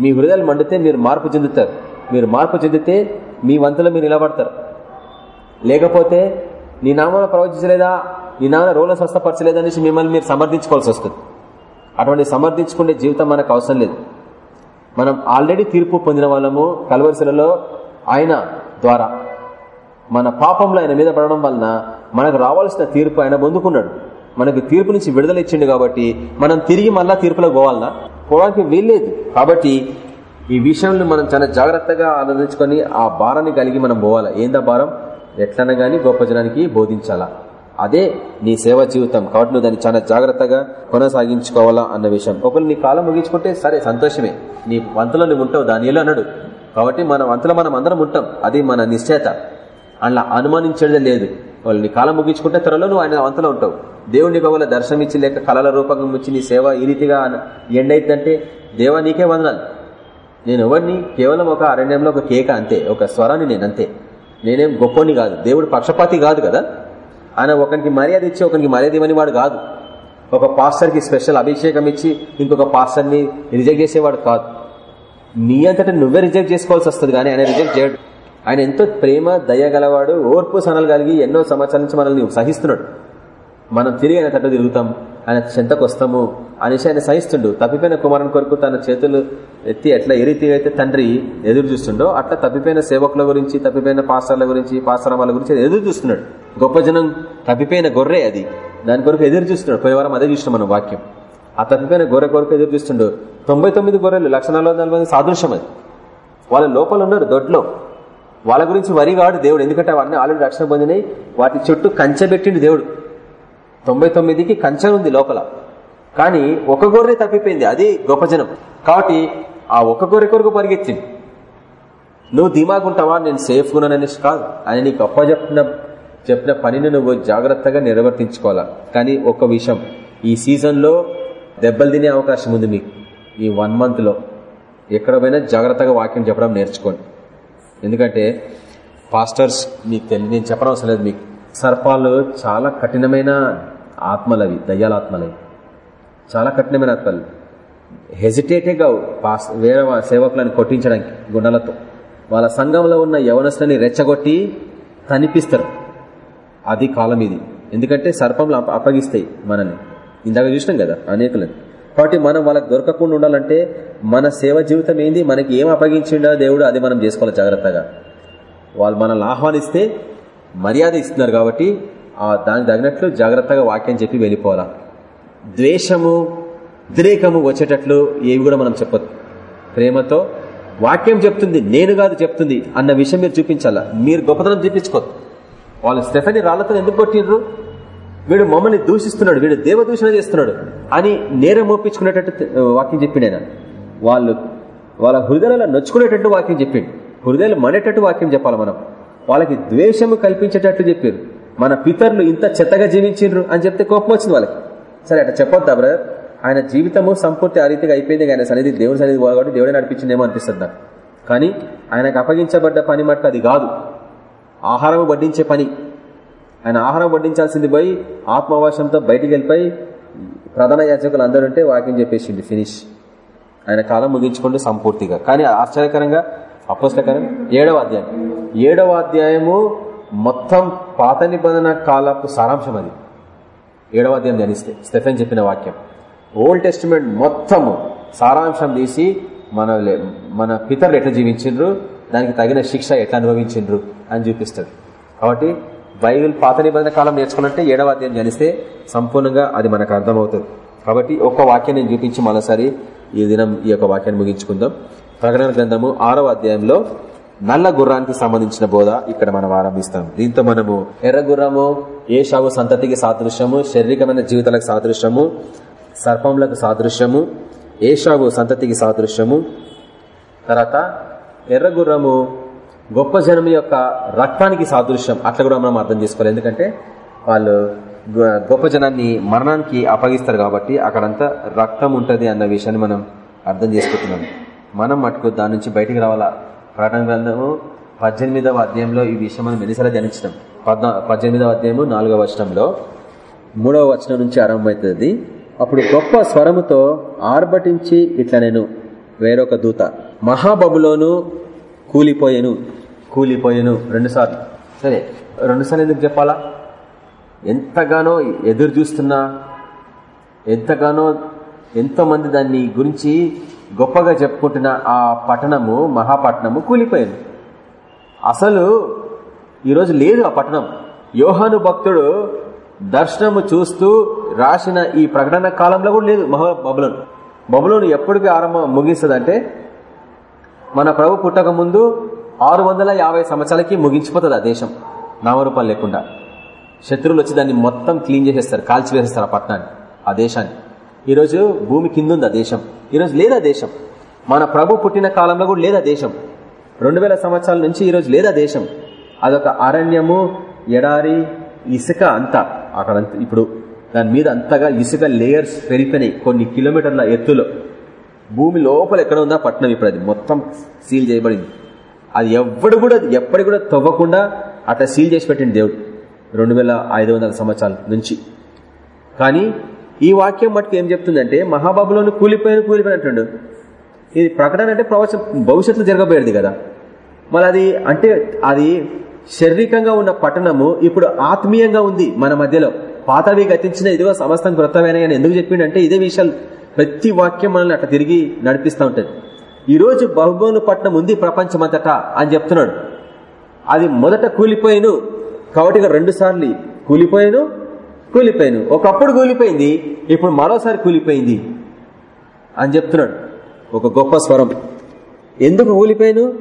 మీ హృదయాలు మండితే మీరు మార్పు చెందుతారు. మీరు మార్పు చెందితే మీ వంతులో మీరు నిలబడతారు. లేకపోతే నీ నామను ప్రవచించలేదా? నీ నాన్న రోల స్వస్థపరచలేదా అనేసి మిమ్మల్ని మీరు సమర్థించుకోవాల్సి వస్తుంది. అటువంటి సమర్థించుకునే జీవితం మనకు అవసరం లేదు. మనం ఆల్రెడీ తీర్పు పొందిన వాళ్ళము కలవరిశలలో ఆయన ద్వారా. మన పాపంలో ఆయన మీద పడడం వలన మనకు రావాల్సిన తీర్పు ఆయన పొందుకున్నాడు. మనకు తీర్పు నుంచి విడుదల ఇచ్చిండు కాబట్టి మనం తిరిగి మళ్ళా తీర్పులో పోవాలన్నా పోవడానికి వీల్లేదు. కాబట్టి ఈ విషయంలో మనం చాలా జాగ్రత్తగా ఆలోచించుకొని ఆ భారాన్ని కలిగి మనం పోవాలా? ఏందా భారం? ఎట్లన్నా కానీ గొప్ప జనానికి బోధించాలా? అదే నీ సేవ జీవితం. కాబట్టి నువ్వు దాన్ని చాలా జాగ్రత్తగా కొనసాగించుకోవాలా అన్న విషయం. ఒకరు నీ కాలం ముగించుకుంటే సరే సంతోషమే. నీ వంతలో నువ్వు ఉంటావు దానిలో అన్నాడు. కాబట్టి మన వంతలో మనం అందరం ఉంటాం. అది మన నిశ్చయత. అలా అనుమానించేదే లేదు. వాళ్ళు నీ కాలం ముగించుకుంటే త్వరలో నువ్వు ఆయన వంతలో ఉంటావు. దేవుడిని ఒకవేళ దర్శనం ఇచ్చి లేక కళల రూపంగా ఇచ్చి నీ సేవ ఈ రీతిగా ఎండైందంటే దేవా నీకే వందనాలు. నేను ఎవరిని? కేవలం ఒక అరణ్యంలో ఒక కేక అంతే. ఒక స్వరాన్ని నేను అంతే నేనేం గొప్పని కాదు. దేవుడు పక్షపాతి కాదు కదా? ఆయన ఒకరికి మర్యాద ఇచ్చి ఒకరికి మర్యాద ఇవ్వని వాడు కాదు. ఒక పాస్టర్కి స్పెషల్ అభిషేకం ఇచ్చి ఇంకొక పాస్టర్ని రిజెక్ట్ చేసేవాడు కాదు. నీ అంతటా నువ్వే రిజెక్ట్ చేసుకోవాల్సి వస్తుంది కానీ ఆయన రిజెక్ట్ చేయడు. ఆయన ఎంతో ప్రేమ దయగలవాడు ఓర్పు సనలు కలిగి ఎన్నో సంవత్సరాల నుంచి మనల్ని సహిస్తున్నాడు. మనం తిరిగి ఆయన తట్టు తిరుగుతాం. ఆయన చెంతకు వస్తాము. అనేసి ఆయన సహిస్తుండు. తప్పిపోయిన కుమారుని కొరకు తన చేతులు ఎత్తి ఎట్లా ఏ అయితే తండ్రి ఎదురు చూస్తుండో అట్లా తప్పిపోయిన సేవకుల గురించి తప్పిపోయిన పాస్టర్ల గురించి పాస్టరాల గురించి ఎదురు చూస్తున్నాడు. గొప్ప జనం తప్పిపోయిన గొర్రె అది. దాని కొరకు ఎదురు చూస్తున్నాడు. పోయే వారం అదే చూసినాం మనం వాక్యం. ఆ తప్పిపోయిన గొర్రె కొరకు ఎదురు చూస్తుండో. తొంభై తొమ్మిది గొర్రెలు లక్ష సాదృశ్యం అది. వాళ్ళ లోపల ఉన్నారు దొడ్లో. వాళ్ళ గురించి వరి కాడు దేవుడు. ఎందుకంటే అవన్నీ ఆల్రెడీ రక్షణ పొందినాయి. వాటి చుట్టూ కంచె పెట్టిండు దేవుడు. తొంభై తొమ్మిదికి కంచె ఉంది లోపల. కానీ ఒక గొర్రె తప్పిపోయింది. అది గొప్ప జనం. కాబట్టి ఆ ఒక గొర్రె కొరకు పరిగెత్తింది. నువ్వు దిమాగుంటావా నేను సేఫ్ ఉన్నాననేసి కాదు. అని నీకు గొప్ప చెప్పిన చెప్పిన పనిని నువ్వు జాగ్రత్తగా నిర్వర్తించుకోవాలా? కానీ ఒక విషయం. ఈ సీజన్లో దెబ్బలు తినే అవకాశం ఉంది మీకు. ఈ వన్ మంత్లో ఎక్కడ పోయినా జాగ్రత్తగా వాక్యం చెప్పడం నేర్చుకోండి. ఎందుకంటే పాస్టర్స్ మీకు తెలియ నేను చెప్పడం అవసరం లేదు మీకు. సర్పాలు చాలా కఠినమైన ఆత్మలవి దయ్యాలాత్మలవి. దయ్యాల ఆత్మలవి చాలా కఠినమైన ఆత్మలు. కావు పాస్ వేరే సేవకులను కొట్టించడానికి గుండెలతో. వాళ్ళ సంఘంలో ఉన్న యవనస్తుని రెచ్చగొట్టి కనిపిస్తారు అది కాలం ఇది. ఎందుకంటే సర్పంలు అప్పగిస్తాయి మనల్ని. ఇందాక చూసినాం కదా అనేకులని. కాబట్టి మనం వాళ్ళకి దొరకకుండా ఉండాలంటే మన సేవ జీవితం ఏంది? మనకి ఏం అప్పగించిండో దేవుడు? అది మనం చేసుకోవాలి జాగ్రత్తగా. వాళ్ళు మనల్ని ఆహ్వానిస్తే మర్యాద ఇస్తున్నారు కాబట్టి దానికి తగినట్లు జాగ్రత్తగా వాక్యం చెప్పి వెళ్ళిపోవాలా. ద్వేషము ఉద్రేకము వచ్చేటట్లు ఏవి కూడా మనం చెప్పొద్దు. ప్రేమతో వాక్యం చెప్తుంది నేను కాదు చెప్తుంది అన్న విషయం మీరు చూపించాలా? మీరు గొప్పతనం చూపించుకోదు వాళ్ళు స్టెఫని రాళ్ళతో ఎందుకు కొట్టిండ్రు? వీడు మమ్మల్ని దూషిస్తున్నాడు వీడు దేవదూషణ చేస్తున్నాడు అని నేరం మోపించుకునేటట్టు వాక్యం చెప్పిండు ఆయన. వాళ్ళు వాళ్ళ హృదయాల నొచ్చుకునేటట్టు వాక్యం చెప్పిండు. హృదయాలు మనేటట్టు వాక్యం చెప్పాలి మనం. వాళ్ళకి ద్వేషము కల్పించేటట్టు చెప్పారు. మన పితరులు ఇంత చెత్తగా జీవించిండ్రు అని చెప్తే కోపం వచ్చింది వాళ్ళకి. సరే అట్లా చెప్పొద్దా బ్రదర్? ఆయన జీవితము సంపూర్తి ఆ రీతిగా అయిపోయింది ఆయన సన్నిధి దేవుని సన్నిధి కాబట్టి దేవుడే నడిపించిందేమో అనిపిస్తుంది? నాకు కానీ ఆయనకు అప్పగించబడ్డ పని మటుకు అది కాదు. ఆహారం వడ్డించే పని. ఆయన ఆహారం వడ్డించాల్సింది పోయి ఆత్మవాసంతో బయటికి వెళ్ళిపోయి ప్రధాన యాచకులు అందరుంటే ఉంటే వాక్యం చెప్పేసింది ఫినిష్. ఆయన కాలం ముగించుకుంటూ సంపూర్తిగా. కానీ ఆశ్చర్యకరంగా అపోస్తకరం ఏడవ అధ్యాయం. ఏడవ అధ్యాయము మొత్తం పాత నిబంధన కాలపు సారాంశం అది. ఏడవ అధ్యాయం ధ్యానిస్తే స్టెఫెన్ చెప్పిన వాక్యం. ఓల్డ్ టెస్టిమెంట్ మొత్తము సారాంశం తీసి మన మన పితరులు ఎట్లా జీవించిండ్రు? దానికి తగిన శిక్ష ఎట్లా అనుభవించిండ్రు? అని చూపిస్తారు కాబట్టి బైబిల్ పాత నిబంధన కాలం నేర్చుకున్నట్టే ఏడవ అధ్యాయం జనిస్తే సంపూర్ణంగా అది మనకు అర్థమవుతుంది. కాబట్టి ఒక్క వాక్యం నేను చూపించి మరోసారి ఈ దినం ఈ యొక్క వాక్యాన్ని ముగించుకుందాం. ప్రకటన గ్రంథము ఆరవ అధ్యాయంలో నల్ల గుర్రానికి సంబంధించిన బోధ ఇక్కడ మనం ఆరంభిస్తాం. దీంతో మనము ఎర్ర గుర్రము ఏ షావు సంతతికి సాదృశ్యము శారీరకమైన జీవితాలకు సాదృశ్యము సర్పంలకు సాదృశ్యము ఏషావు సంతతికి సాదృశ్యము. తర్వాత ఎర్ర గుర్రము గొప్ప జనం యొక్క రక్తానికి సాదృశ్యం. అట్లా కూడా మనం అర్థం చేసుకోవాలి. ఎందుకంటే వాళ్ళు గొప్ప జనాన్ని మరణానికి అప్పగిస్తారు కాబట్టి అక్కడంతా రక్తం ఉంటుంది అన్న విషయాన్ని మనం అర్థం చేసుకుంటున్నాం. మనం మటుకు దాని నుంచి బయటికి రావాలా? ప్రకటన గ్రంథము పద్దెనిమిదవ అధ్యాయంలో ఈ విషయం మనం ఎన్నిసార్లు ధ్యానించినాం. పద్దెనిమిదవ అధ్యాయము నాలుగవ వచనంలో. మూడవ వచనం నుంచి ఆరంభమవుతుంది. అప్పుడు గొప్ప స్వరముతో ఆర్భటించి ఇట్లా నేను వేరొక దూత. మహాబబులోను కూలిపోయాను. కూలిపోయాను. రెండుసార్లు సరే రెండుసార్లు ఎందుకు చెప్పాలా? ఎంతగానో ఎదురు చూస్తున్నా ఎంతగానో ఎంతోమంది దాన్ని గురించి గొప్పగా చెప్పుకుంటున్న ఆ పట్టణము మహాపట్నము కూలిపోయింది. అసలు ఈరోజు లేదు ఆ పట్టణం. యోహాను భక్తుడు దర్శనము చూస్తూ రాసిన ఈ ప్రకటన కాలంలో కూడా లేదు మహా బబులోను. బబులోను ఎప్పటికి ఆరంభం ముగిస్తుంది మన ప్రభు పుట్టక ముందు ఆరు వందల యాభై సంవత్సరాలకి ముగించిపోతుంది ఆ దేశం. నామరూపాలు లేకుండా. శత్రువులు వచ్చి దాన్ని మొత్తం క్లీన్ చేసేస్తారు కాల్చివేసేస్తారు ఆ పట్టణాన్ని ఆ దేశాన్ని. ఈరోజు భూమి కింద ఉంది ఆ దేశం? ఈరోజు లేదా దేశం? మన ప్రభు పుట్టిన కాలంలో కూడా లేదా దేశం? రెండు సంవత్సరాల నుంచి ఈరోజు లేదా దేశం? అదొక అరణ్యము ఎడారి ఇసుక అంతా. అక్కడ ఇప్పుడు దాని మీద అంతగా ఇసుక లేయర్స్ పెరిగిపోయినాయి కొన్ని కిలోమీటర్ల ఎత్తులో. భూమి లోపల ఎక్కడ ఉందా పట్టణం ఇప్పుడు అది మొత్తం సీల్ చేయబడింది. అది ఎవడు కూడా ఎప్పటి కూడా తవ్వకుండా అట్లా సీల్ చేసి పెట్టింది దేవుడు రెండు సంవత్సరాల నుంచి. కానీ ఈ వాక్యం మటుకు ఏం చెప్తుందంటే మహాబాబులోని కూలిపోయిన కూలిపోయినట్టుండు ఇది ప్రకటన అంటే ప్రవచ భవిష్యత్తులో జరగబోయేది కదా. మరి అది అంటే అది శారీరకంగా ఉన్న పట్టణము ఇప్పుడు ఆత్మీయంగా ఉంది మన మధ్యలో. పాతవి గతించిన ఇదిగో సమస్తం కృతమైన అని ఎందుకు చెప్పిండంటే ఇదే విషయాలు ప్రతి వాక్యం మనల్ని అట్లా తిరిగి నడిపిస్తూ ఉంటుంది. ఈరోజు బహుబోను పట్నం ఉంది ప్రపంచమంతటా అని చెప్తున్నాడు. అది మొదట కూలిపోయాను. కాబట్టి రెండు సార్లు కూలిపోయాను కూలిపోయాను. ఒకప్పుడు కూలిపోయింది ఇప్పుడు మరోసారి కూలిపోయింది అని చెప్తున్నాడు ఒక గొప్ప స్వరం. ఎందుకు కూలిపోయాను?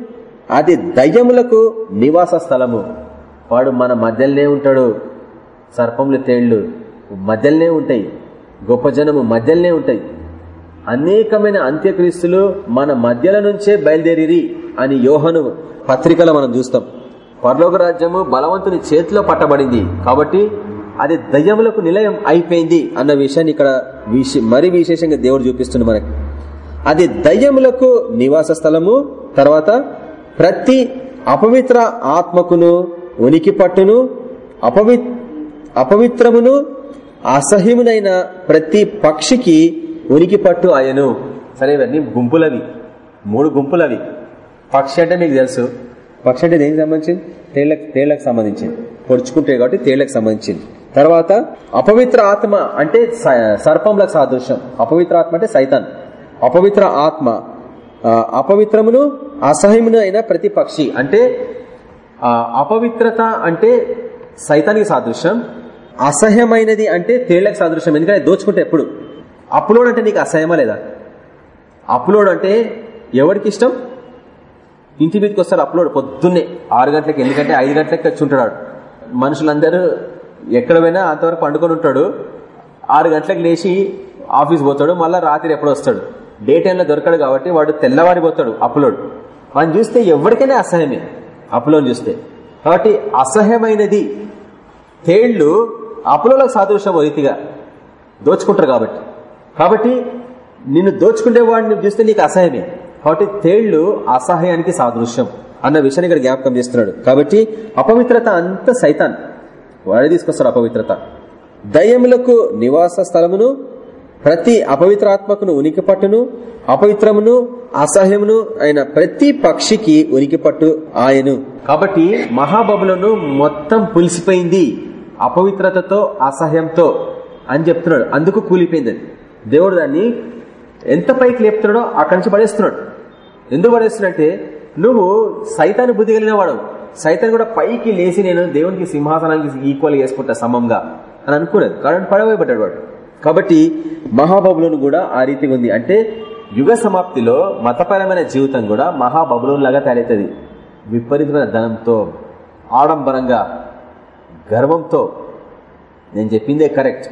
అది దయ్యములకు నివాస స్థలము. వాడు మన మధ్యలోనే ఉంటాడు. సర్పములు తేళ్ళు మధ్యలోనే ఉంటాయి. గొప్ప జనము మధ్యలోనే ఉంటాయి. అనేకమైన అంత్యక్రీస్తులు మన మధ్యల నుంచే బయలుదేరి అని యోహను పత్రికలో మనం చూస్తాం. పరలోక రాజ్యము బలవంతుని చేతిలో పట్టబడింది. కాబట్టి అది దయ్యములకు నిలయం అయిపోయింది అన్న విషయాన్ని ఇక్కడ మరి విశేషంగా దేవుడు చూపిస్తుంది మనకి. అది దయ్యములకు నివాస స్థలము తర్వాత ప్రతి అపవిత్ర ఆత్మకును ఉనికి పట్టును అపవి అపవిత్రమును అసహ్యమునైన ప్రతి పక్షికి ఉనికి పట్టు అయను సరే ఇవన్నీ గుంపులవి. మూడు గుంపులవి. పక్షి అంటే మీకు తెలుసు. పక్షి అంటే దేనికి సంబంధించింది? తేళ్ళకు తేళ్ళకు సంబంధించింది. పొడుచుకుంటే కాబట్టి తేళ్ళకు సంబంధించింది. తర్వాత అపవిత్ర ఆత్మ అంటే సర్పంలకు సాదృశ్యం. అపవిత్ర ఆత్మ అంటే సైతాన్. అపవిత్ర ఆత్మ అపవిత్రమును అసహ్యమును అయిన ప్రతి పక్షి అంటే అపవిత్రత అంటే సైతానికి సాదృశ్యం. అసహ్యమైనది అంటే తేళ్ళకు సాదృశ్యం. ఎందుకంటే దోచుకుంటే ఎప్పుడు? అప్లోడ్ అంటే నీకు అసహ్యమా లేదా? అప్లోడ్ అంటే ఎవరికి ఇష్టం? ఇంటి మీదకి వస్తారు అప్లోడ్ పొద్దున్నే. ఆరు గంటలకి ఎందుకంటే ఐదు గంటలకి వచ్చి ఉంటాడు మనుషులందరూ ఎక్కడ పోయినా అంతవరకు పండుకొని ఉంటాడు. ఆరు గంటలకు లేచి ఆఫీస్ పోతాడు. మళ్ళీ రాత్రి ఎప్పుడు వస్తాడు. డే టైంలో దొరకడు కాబట్టి వాడు తెల్లవారిపోతాడు అప్లోడ్. మనం చూస్తే ఎవరికైనా అసహ్యమే అప్లోడ్ చూస్తే. కాబట్టి అసహ్యమైనది. తేళ్ళు అప్లోలకు సాదృశ్యం రీతిగా దోచుకుంటారు కాబట్టి. కాబట్టి నిన్ను దోచుకునే వాడిని చూస్తే నీకు అసహ్యమే. కాబట్టి తేళ్ళు అసహ్యానికి సాదృశ్యం అన్న విషయాన్ని ఇక్కడ జ్ఞాపకం చేస్తున్నాడు. కాబట్టి అపవిత్రత అంత సైతాన్. వాడే తీసుకొస్తాడు అపవిత్రత. దయ్యములకు నివాస స్థలమును ప్రతి అపవిత్రాత్మకును ఉనికి పట్టును అపవిత్రమును అసహ్యమును అయిన ప్రతి పక్షికి ఉనికి పట్టు ఆయను. కాబట్టి మహాబబులను మొత్తం పులిసిపోయింది అపవిత్రతతో అసహ్యంతో అని చెప్తున్నాడు. అందుకు కూలిపోయింది దేవుడు దాన్ని ఎంత పైకి లేపుతున్నాడో అక్కడి నుంచి పడేస్తున్నాడు. ఎందుకు పడేస్తున్నట్టే నువ్వు సైతాన్ని బుద్ధి కలిగిన వాడు సైతం కూడా పైకి లేచి నేను దేవునికి సింహాసనానికి ఈక్వల్ చేసుకుంటా సమంగా అని అనుకున్నది. కారణం పడవేయబడ్డాడు వాడు. కాబట్టి మహాబబులోను కూడా ఆ రీతిగా ఉంది. అంటే యుగ సమాప్తిలో మతపరమైన జీవితం కూడా మహాబబులోన్ లాగా తయారవుతుంది విపరీతమైన ధనంతో ఆడంబరంగా గర్వంతో. నేను చెప్పిందే కరెక్ట్.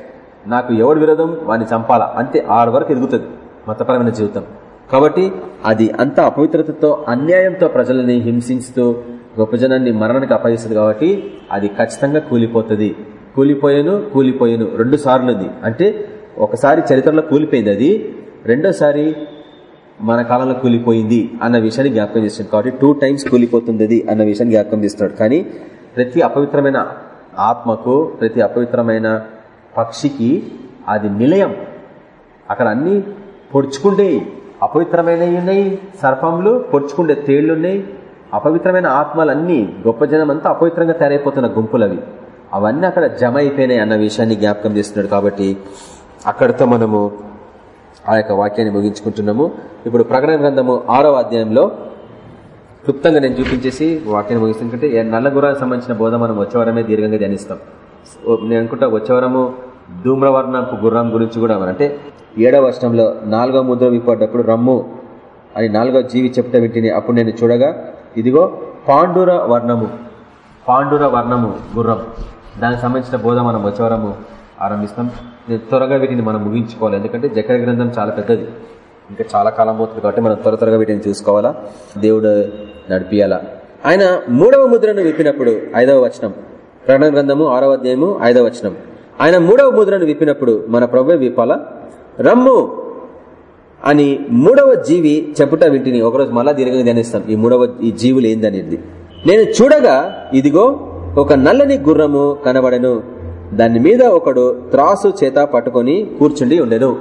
నాకు ఎవడు విరోధం వాడిని చంపాలా? అంతే ఆరు వరకు ఎదుగుతుంది మతపరమైన జీవితం. కాబట్టి అది అంత అపవిత్రతతో అన్యాయంతో ప్రజలని హింసిస్తూ గొప్ప జనాన్ని మరణానికి అప్పగిస్తుంది కాబట్టి అది ఖచ్చితంగా కూలిపోతుంది. కూలిపోయాను కూలిపోయాను. రెండు సార్లు ఉంది అంటే ఒకసారి చరిత్రలో కూలిపోయింది అది రెండోసారి మన కాలంలో కూలిపోయింది అన్న విషయాన్ని జ్ఞాపకం చేస్తున్నాడు కాబట్టి టూ టైమ్స్ కూలిపోతుంది అది అన్న విషయాన్ని జ్ఞాపకం చేస్తున్నాడు. కానీ ప్రతి అపవిత్రమైన ఆత్మకు ప్రతి అపవిత్రమైన పక్షికి అది నిలయం. అక్కడ అన్ని పొడుచుకుండే అపవిత్రమైనవి ఉన్నాయి సర్పంలు పొడుచుకుండే తేళ్ళున్నాయి అపవిత్రమైన ఆత్మలన్నీ గొప్ప జనం అంతా అపవిత్రంగా తయారైపోతున్న గుంపులవి. అవన్నీ అక్కడ జమ అయిపోయినాయి అన్న విషయాన్ని జ్ఞాపకం చేస్తున్నాడు కాబట్టి అక్కడితో మనము ఆ యొక్క వాక్యాన్ని ముగించుకుంటున్నాము. ఇప్పుడు ప్రకటన గ్రంథము ఆరో అధ్యాయంలో క్లుప్తంగా నేను చూపించేసి వాక్యాన్ని ముగిస్తుంటే నల్ల గుర్రానికి సంబంధించిన బోధ మనం వచ్చేవారమే దీర్ఘంగా ధ్యానిస్తాం. నేను అనుకుంటా వచ్చేవారము ధూమ్రవర్ణపు గుర్రం గురించి కూడా అంటే ఏడవ వర్షంలో నాలుగో ముద్ర విప్పడ్డప్పుడు రమ్ము అని నాలుగో జీవి చెప్తా వింటిని అప్పుడు నేను చూడగా ఇదిగో పాండుర వర్ణము. పాండుర వర్ణము గుర్రం. దానికి సంబంధించిన బోధ మనం వచ్చేవరము ఆరంభిస్తాం. త్వరగా వీటిని మనం ముగించుకోవాలి. ఎందుకంటే జకర గ్రంథం చాలా పెద్దది. ఇంకా చాలా కాలం అవుతుంది కాబట్టి మనం త్వర త్వరగా వీటిని చూసుకోవాలా? దేవుడు నడిపియాలా? ఆయన మూడవ ముద్రను విప్పినప్పుడు ఐదవ వచనం. ప్రకటన గ్రంథము ఆరవ అధ్యాయము ఐదవ వచనం. ఆయన మూడవ ముద్రను విప్పినప్పుడు మన ప్రభు విప్పాల? రమ్ము! అని మూడవ జీవి చెప్పుట వింటిని. ఒకరోజు మళ్ళా దీర్ఘంగా ధ్యానిస్తాం. ఈ మూడవ ఈ జీవులు ఏందనేది. నేను చూడగా ఇదిగో ఒక నల్లని గుర్రము కనబడను. దాని మీద ఒకడు త్రాసు చేత పట్టుకొని కూర్చుండి ఉండెను.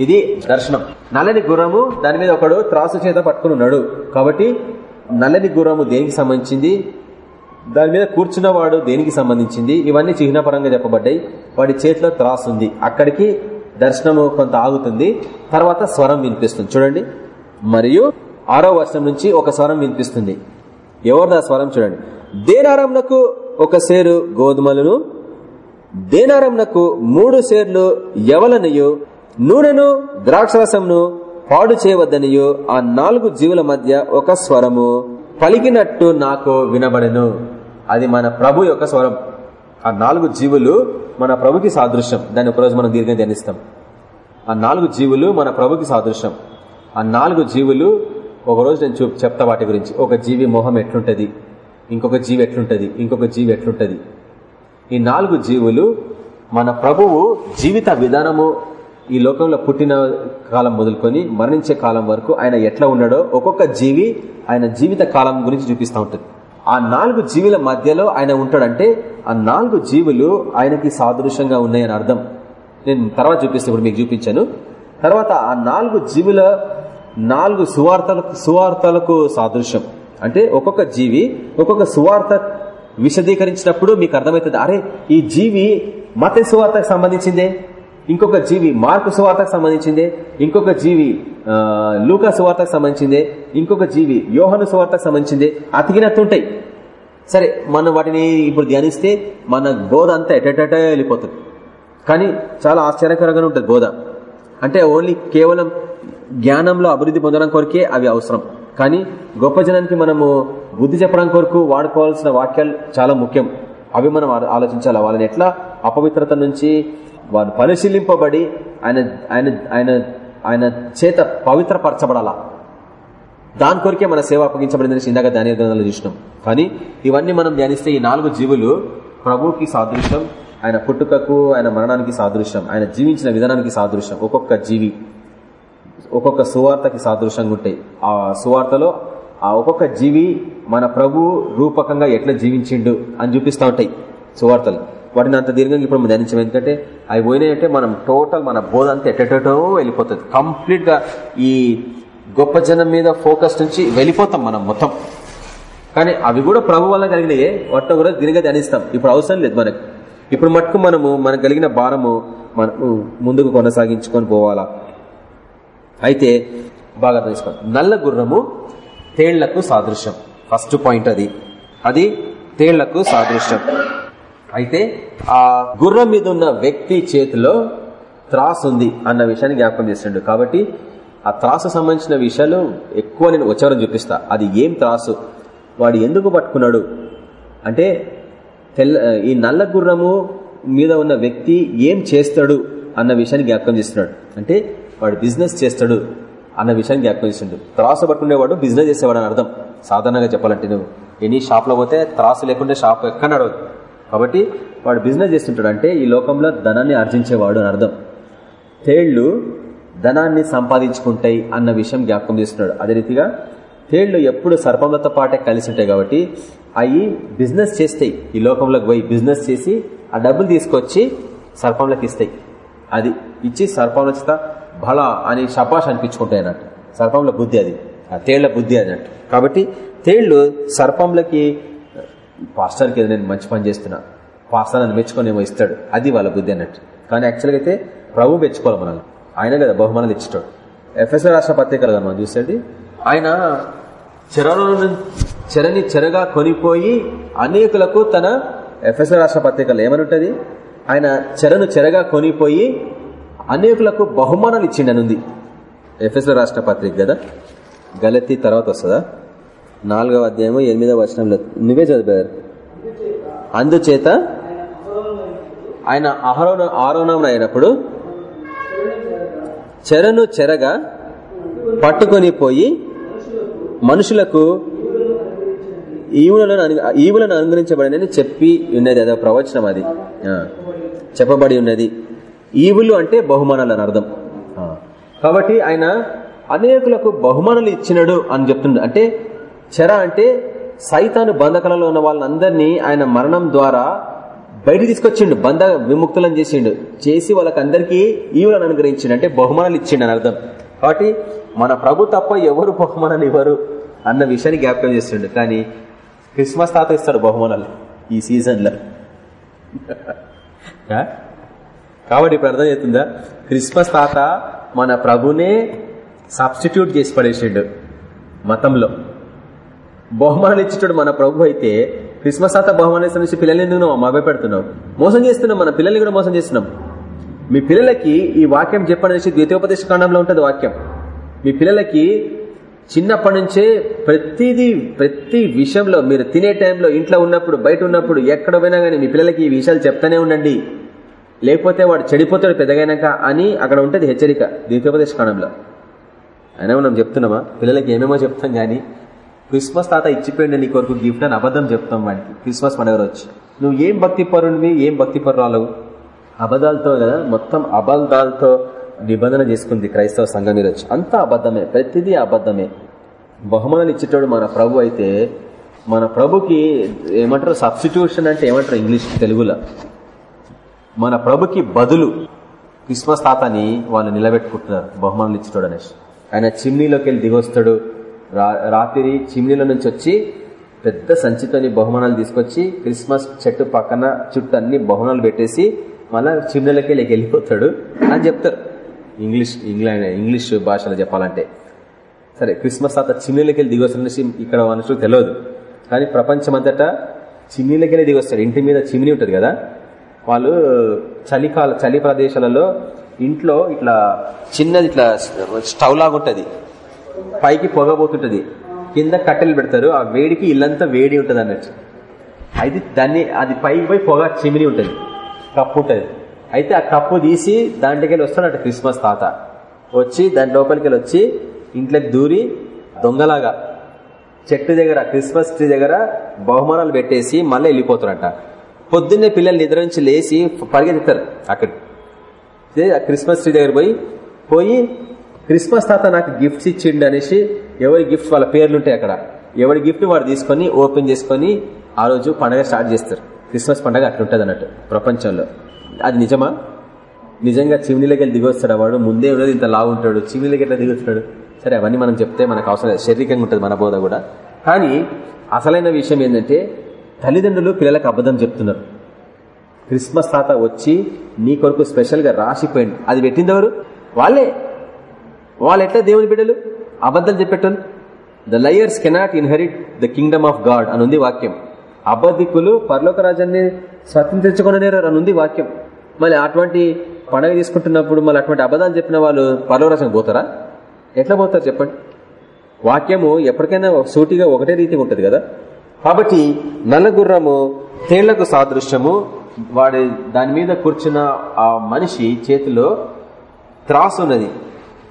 ఇది దర్శనం. నల్లని గుర్రము దాని మీద ఒకడు త్రాసు చేత పట్టుకుని ఉన్నాడు. కాబట్టి నల్లని గుర్రము దేనికి సంబంధించింది? దాని మీద కూర్చున్నవాడు దేనికి సంబంధించింది? ఇవన్నీ చిహ్నపరంగా చెప్పబడ్డాయి. వాడి చేతిలో త్రాసు ఉంది. అక్కడికి దర్శనము కొంత ఆగుతుంది. తర్వాత స్వరం వినిపిస్తుంది. చూడండి. మరియు ఆరో వర్షం నుంచి ఒక స్వరం వినిపిస్తుంది. ఎవరిదా స్వరం చూడండి. దేనారంనకు ఒక సేరు గోధుమలను దేనారంనకు మూడు సేర్లు ఎవలనియు నూనెను ద్రాక్షరసంను పాడు చేయవద్దనియు ఆ నాలుగు జీవుల మధ్య ఒక స్వరము. పలికినట్టు నాకు వినబడెను. అది మన ప్రభు యొక్క స్వరం. ఆ నాలుగు జీవులు మన ప్రభుకి సాదృశ్యం. దాన్ని ఒకరోజు మనం దీర్ఘంగా ధ్యానిస్తాం. ఆ నాలుగు జీవులు మన ప్రభుకి సాదృశ్యం. ఆ నాలుగు జీవులు ఒకరోజు నేను చూ చెప్తా వాటి గురించి. ఒక జీవి మొహం ఎట్లుంటది? ఇంకొక జీవి ఎట్లుంటది? ఇంకొక జీవి ఎట్లుంటది? ఈ నాలుగు జీవులు మన ప్రభువు జీవిత విధానము ఈ లోకంలో పుట్టిన కాలం మొదలుకొని మరణించే కాలం వరకు ఆయన ఎట్లా ఉన్నాడో ఒక్కొక్క జీవి ఆయన జీవిత కాలం గురించి చూపిస్తూ ఉంటుంది. ఆ నాలుగు జీవుల మధ్యలో ఆయన ఉంటాడంటే ఆ నాలుగు జీవులు ఆయనకి సాదృశ్యంగా ఉన్నాయని అర్థం. నేను తర్వాత చూపిస్తే ఇప్పుడు మీకు చూపించాను. తర్వాత ఆ నాలుగు జీవుల నాలుగు సువార్తలకు సువార్తలకు సాదృశ్యం. అంటే ఒక్కొక్క జీవి ఒక్కొక్క సువార్త విశదీకరించినప్పుడు మీకు అర్థమవుతుంది. అరే ఈ జీవి మత సువార్తకు సంబంధించిందే. ఇంకొక జీవి మార్పు సువార్తకు సంబంధించిందే ఇంకొక జీవి లూకా సువార్తకు సంబంధించిందే ఇంకొక జీవి యోహను సువార్తకు సంబంధించిందే అతికినట్టుంటాయి సరే మనం వాటిని ఇప్పుడు ధ్యానిస్తే మన బోధ అంతా ఎటెట వెళ్ళిపోతుంది. కానీ చాలా ఆశ్చర్యకరంగా ఉంటుంది బోధ అంటే ఓన్లీ కేవలం జ్ఞానంలో అభివృద్ధి పొందడం కొరకే అవి అవసరం. కానీ గొప్ప జనానికి మనము బుద్ధి చెప్పడం కొరకు వాడుకోవాల్సిన వాక్యాలు చాలా ముఖ్యం. అవి మనం ఆలోచించాలి? వాళ్ళని ఎట్లా అపవిత్రత నుంచి వారు పరిశీలింపబడి ఆయన ఆయన ఆయన ఆయన చేత పవిత్రపరచబడాలా? దాని కొరికే మన సేవ అప్పగించబడిందని ఇందాక ధ్యాన గ్రంథాలు చూసినాం. కానీ ఇవన్నీ మనం ధ్యానిస్తే ఈ నాలుగు జీవులు ప్రభుకి సాదృశ్యం ఆయన పుట్టుకకు ఆయన మరణానికి సాదృశ్యం ఆయన జీవించిన విధానానికి సాదృశ్యం. ఒక్కొక్క జీవి ఒక్కొక్క సువార్తకి సాదృశ్యంగా ఉంటాయి ఆ సువార్తలో ఆ ఒక్కొక్క జీవి మన ప్రభు రూపకంగా ఎట్లా జీవించిండు అని చూపిస్తూ ఉంటాయి సువార్తలు. వాటిని అంత దీర్ఘంగా ఇప్పుడు మనం ధ్యానించాం ఎందుకంటే అవి పోయినాయంటే మనం టోటల్ మన బోధ అంతా ఎట్టేటో వెళ్ళిపోతుంది. కంప్లీట్గా ఈ గొప్ప జనం మీద ఫోకస్ నుంచి వెళ్ళిపోతాం మనం మొత్తం. కానీ అవి కూడా ప్రభు వల్ల కలిగినాయే. వాటిని కూడా దీనిగా ధ్యానిస్తాం. ఇప్పుడు అవసరం లేదు మనకు. ఇప్పుడు మట్టుకు మనము మనకు కలిగిన భారము మనము ముందుకు కొనసాగించుకొని పోవాలా? అయితే బాగా తెలుసుకోండి నల్ల గుర్రము తేళ్ళకు సాదృశ్యం. ఫస్ట్ పాయింట్ అది. అది తేళ్ళకు సాదృశ్యం. అయితే ఆ గుర్రం మీద ఉన్న వ్యక్తి చేతిలో త్రాస్ ఉంది అన్న విషయాన్ని జ్ఞాపకం చేస్తుండడు కాబట్టి ఆ త్రాసు సంబంధించిన విషయాలు ఎక్కువ నేను వచ్చారని చూపిస్తా. అది ఏం త్రాసు? వాడు ఎందుకు పట్టుకున్నాడు? అంటే తెల్ల ఈ నల్ల గుర్రము మీద ఉన్న వ్యక్తి ఏం చేస్తాడు అన్న విషయాన్ని జ్ఞాపకం చేస్తున్నాడు. అంటే వాడు బిజినెస్ చేస్తాడు. అన్న విషయాన్ని జ్ఞాపకం చేసిండు. త్రాసు పట్టుకునేవాడు బిజినెస్ చేసేవాడు అని అర్థం. సాధారణంగా చెప్పాలంటే నువ్వు. ఎనీ షాప్లో పోతే త్రాసు లేకుంటే షాప్ ఎక్కడ అడవద్దు కాబట్టి వాడు బిజినెస్ చేస్తుంటాడు అంటే ఈ లోకంలో ధనాన్ని ఆర్జించేవాడు అని అర్థం. తేళ్ళు ధనాన్ని సంపాదించుకుంటాయి అన్న విషయం జ్ఞాపకం చేస్తున్నాడు. అదే రీతిగా తేళ్ళు ఎప్పుడు సర్పంలతో పాటే కలిసి ఉంటాయి కాబట్టి అవి బిజినెస్ చేస్తాయి. ఈ లోకంలోకి పోయి బిజినెస్ చేసి ఆ డబ్బులు తీసుకొచ్చి సర్పంలకు ఇస్తాయి. అది ఇచ్చి సర్పంలో బళ బల అని షపాష్ అనిపించుకుంటాయి అన్నట్టు. సర్పంల బుద్ధి అది. ఆ తేళ్ళ బుద్ధి అన్నట్టు. కాబట్టి తేళ్ళు సర్పంలకి పాస్టర్కి ఏదో నేను మంచి పని చేస్తున్నా. పాస్టర్ అని మెచ్చుకొని ఏమో ఇస్తాడు. అది వాళ్ళ బుద్ధి అన్నట్టు. కానీ యాక్చువల్గా అయితే ప్రభు మెచ్చుకోవాలి మనల్ని. ఆయన కదా బహుమానాలు ఇచ్చేటాడు. ఎఫ్ఎస్ఆర్ రాష్ట్ర పత్రికలు కదా మనం చూసేది. ఆయన చెరలో చెరని చెరగా కొనిపోయి అనేకులకు తన ఎఫ్ఎస్ఆర్ రాష్ట్ర పత్రికలు ఏమనుంటది ఆయన చెరను చెరగా కొనిపోయి అనేకులకు బహుమానాలు ఇచ్చిండనుంది. ఎఫ్ఎస్ఆర్ రాష్ట్ర పత్రిక కదా గలతి తర్వాత వస్తుందా? నాలుగవ అధ్యాయము ఎనిమిదవ వచనంలో నువ్వే చదివారు అందుచేత ఆయన అహరోన ఆరోనం అయినప్పుడు చెరను చెరగా పట్టుకొని పోయి మనుషులకు ఈవులను ఈవులను అనుగ్రహించబడినని చెప్పి ఉన్నది. అదే ప్రవచనం అది. చెప్పబడి ఉన్నది. ఈవులు అంటే బహుమానాలు అని అర్థం. కాబట్టి ఆయన అనేకులకు బహుమానాలు ఇచ్చినాడు అని చెప్తుండ. అంటే చెర అంటే సైతాను బంధకాలలో ఉన్న వాళ్ళందరినీ ఆయన మరణం ద్వారా బయట తీసుకొచ్చిండు బంధ విముక్తులను చేసిండు. చేసి వాళ్ళకందరికీ ఈవులను అనుగ్రహించిండు. అంటే బహుమానాలు ఇచ్చిండు అని అర్థం. కాబట్టి మన ప్రభు తప్ప ఎవరు బహుమానాలు ఇవ్వరు అన్న విషయాన్ని జ్ఞాపకం చేస్తుండు. కానీ క్రిస్మస్ తాత ఇస్తాడు బహుమానాలు ఈ సీజన్లో? (laughs) కాబట్టి ఇప్పుడు అర్థం అవుతుందా? క్రిస్మస్ తాత మన ప్రభునే సబ్స్టిట్యూట్ చేసి పడేసాడు మతంలో. బహుమానం ఇచ్చేటోడు మన ప్రభు అయితే క్రిస్మస్ తాత బహుమానం ఇస్తున్న పిల్లల్ని ఎందుకు నువ్వు మభ్య మోసం చేస్తున్నాం మన పిల్లల్ని కూడా మోసం చేస్తున్నాం మీ పిల్లలకి ఈ వాక్యం చెప్పనేసి ద్వితీయోపదేశ కాండంలో ఉంటుంది వాక్యం. మీ పిల్లలకి చిన్నప్పటి నుంచే ప్రతిదీ ప్రతి విషయంలో మీరు తినే టైంలో ఇంట్లో ఉన్నప్పుడు బయట ఉన్నప్పుడు ఎక్కడ పోయినా కానీ మీ పిల్లలకి ఈ విషయాలు చెప్తానే ఉండండి. లేకపోతే వాడు చెడిపోతాడు పెద్దగైనాక అని అక్కడ ఉంటుంది హెచ్చరిక ద్వితీయోపదేశ కాలంలో అయినా మనం చెప్తున్నామా? పిల్లలకి ఏమేమో చెప్తాం కానీ క్రిస్మస్ తాత ఇచ్చిపోయిండు నీ కొరకు గిఫ్ట్ అని అబద్ధం చెప్తాం వాడికి. క్రిస్మస్ పండుగ వచ్చి నువ్వు ఏం భక్తి పరునివి ఏం భక్తి పరురాలు అబద్ధాలతో కదా మొత్తం అబద్ధాలతో నిబంధన చేసుకుంది క్రైస్తవ సంఘం మీద వచ్చి అంతా అబద్ధమే ప్రతిదీ అబద్ధమే. బహుమానాలు ఇచ్చేటోడు మన ప్రభు అయితే మన ప్రభుకి ఏమంటారు సబ్స్టిట్యూషన్ అంటే ఏమంటారు ఇంగ్లీష్ తెలుగులో? మన ప్రభుకి బదులు క్రిస్మస్ తాతని వాళ్ళు నిలబెట్టుకుంటున్నారు బహుమానులు ఇచ్చేటోడు అనేసి ఆయన చిమ్నీలోకి వెళ్ళి దిగొస్తాడు. రా- రాత్రి చిమ్నీలో నుంచి వచ్చి పెద్ద సంచితోని బహుమానాలు తీసుకొచ్చి క్రిస్మస్ చెట్టు పక్కన చుట్టూ అన్ని బహుమానాలు పెట్టేసి మళ్ళా చిమ్నీలకి వెళ్ళి వెళ్ళిపోతాడు అని చెప్తారు. ఇంగ్లీష్ ఇంగ్లాండ్ ఇంగ్లీష్ భాషలో చెప్పాలంటే. సరే క్రిస్మస్ తాత చిమ్నీలకి వెళ్ళి దిగొస్తున్న ఇక్కడ మనుషులు తెలియదు. కానీ ప్రపంచమంతటా చిమ్నీలకి వెళ్ళి దిగొస్తాడు. ఇంటి మీద చిమ్నీ ఉంటుంది కదా? వాళ్ళు చలికాల చలి ప్రదేశాలలో ఇంట్లో ఇట్లా చిన్నది ఇట్లా స్టవ్ లాగా ఉంటుంది. పైకి పొగబోతుంటది. కింద కట్టెలు పెడతారు. ఆ వేడికి ఇల్లంతా వేడి ఉంటది అన్నట్టు. అయితే దాన్ని అది పైకి పోయి పొగ చిమిని ఉంటది. కప్పు ఉంటది. అయితే ఆ కప్పు తీసి దాంట్లోకి వెళ్ళి వస్తాడట క్రిస్మస్ తాత. వచ్చి దాని లోపలికి వెళ్ళి వచ్చి ఇంట్లోకి దూరి దొంగలాగా చెట్టు దగ్గర క్రిస్మస్ ట్రీ దగ్గర బహుమానాలు పెట్టేసి మళ్ళీ వెళ్ళిపోతారంట పొద్దున్నే పిల్లలు నిద్ర నుంచి లేచి పరిగెత్తారు అక్కడ. ఆ క్రిస్మస్ ట్రీ దగ్గర పోయి పోయి క్రిస్మస్ తాత నాకు గిఫ్ట్స్ ఇచ్చిండు అనేసి ఎవరి గిఫ్ట్ వాళ్ళ పేర్లు ఉంటాయి అక్కడ. ఎవరి గిఫ్ట్ వాడు తీసుకొని ఓపెన్ చేసుకొని ఆ రోజు పండగ స్టార్ట్ చేస్తారు. క్రిస్మస్ పండగ అట్లుంటది అన్నట్టు ప్రపంచంలో. అది నిజమా? నిజంగా చిమ్నీలకి వెళ్ళి దిగొస్తాడు వాడు? ముందే ఉన్నది ఇంత లావుంటాడు చిమ్నీలకి ఎట్లా దిగొస్తాడు? సరే అవన్నీ మనం చెప్తే మనకు అవసరం శారీరకంగా ఉంటుంది మన బోధ కూడా. కానీ అసలైన విషయం ఏంటంటే తల్లిదండ్రులు పిల్లలకు అబద్ధం చెప్తున్నారు. క్రిస్మస్ తాత వచ్చి నీ కొరకు స్పెషల్గా రాసిపోయింది అది పెట్టింది ఎవరు? వాళ్ళే. వాళ్ళు ఎట్లా దేవుని బిడ్డలు? అబద్ధాలు చెప్పేటోళ్ళు. The liars cannot inherit the kingdom of God అని ఉంది వాక్యం. అబద్ధికులు పర్లోక రాజ్యాన్ని స్వతంత్రించుకునేరు అని ఉంది వాక్యం. మళ్ళీ అటువంటి పండగ తీసుకుంటున్నప్పుడు మళ్ళీ అటువంటి అబద్ధాలు చెప్పిన వాళ్ళు పర్లోక రాజ్యం పోతారా? ఎట్లా పోతారు చెప్పండి? వాక్యము ఎప్పటికైనా సూటిగా ఒకటే రీతిగా ఉంటుంది కదా? కాబట్టి నల్లగుర్రము తేళ్ళకు సాదృశ్యము. వాడి దాని మీద కూర్చున్న ఆ మనిషి చేతిలో త్రాసు ఉన్నది.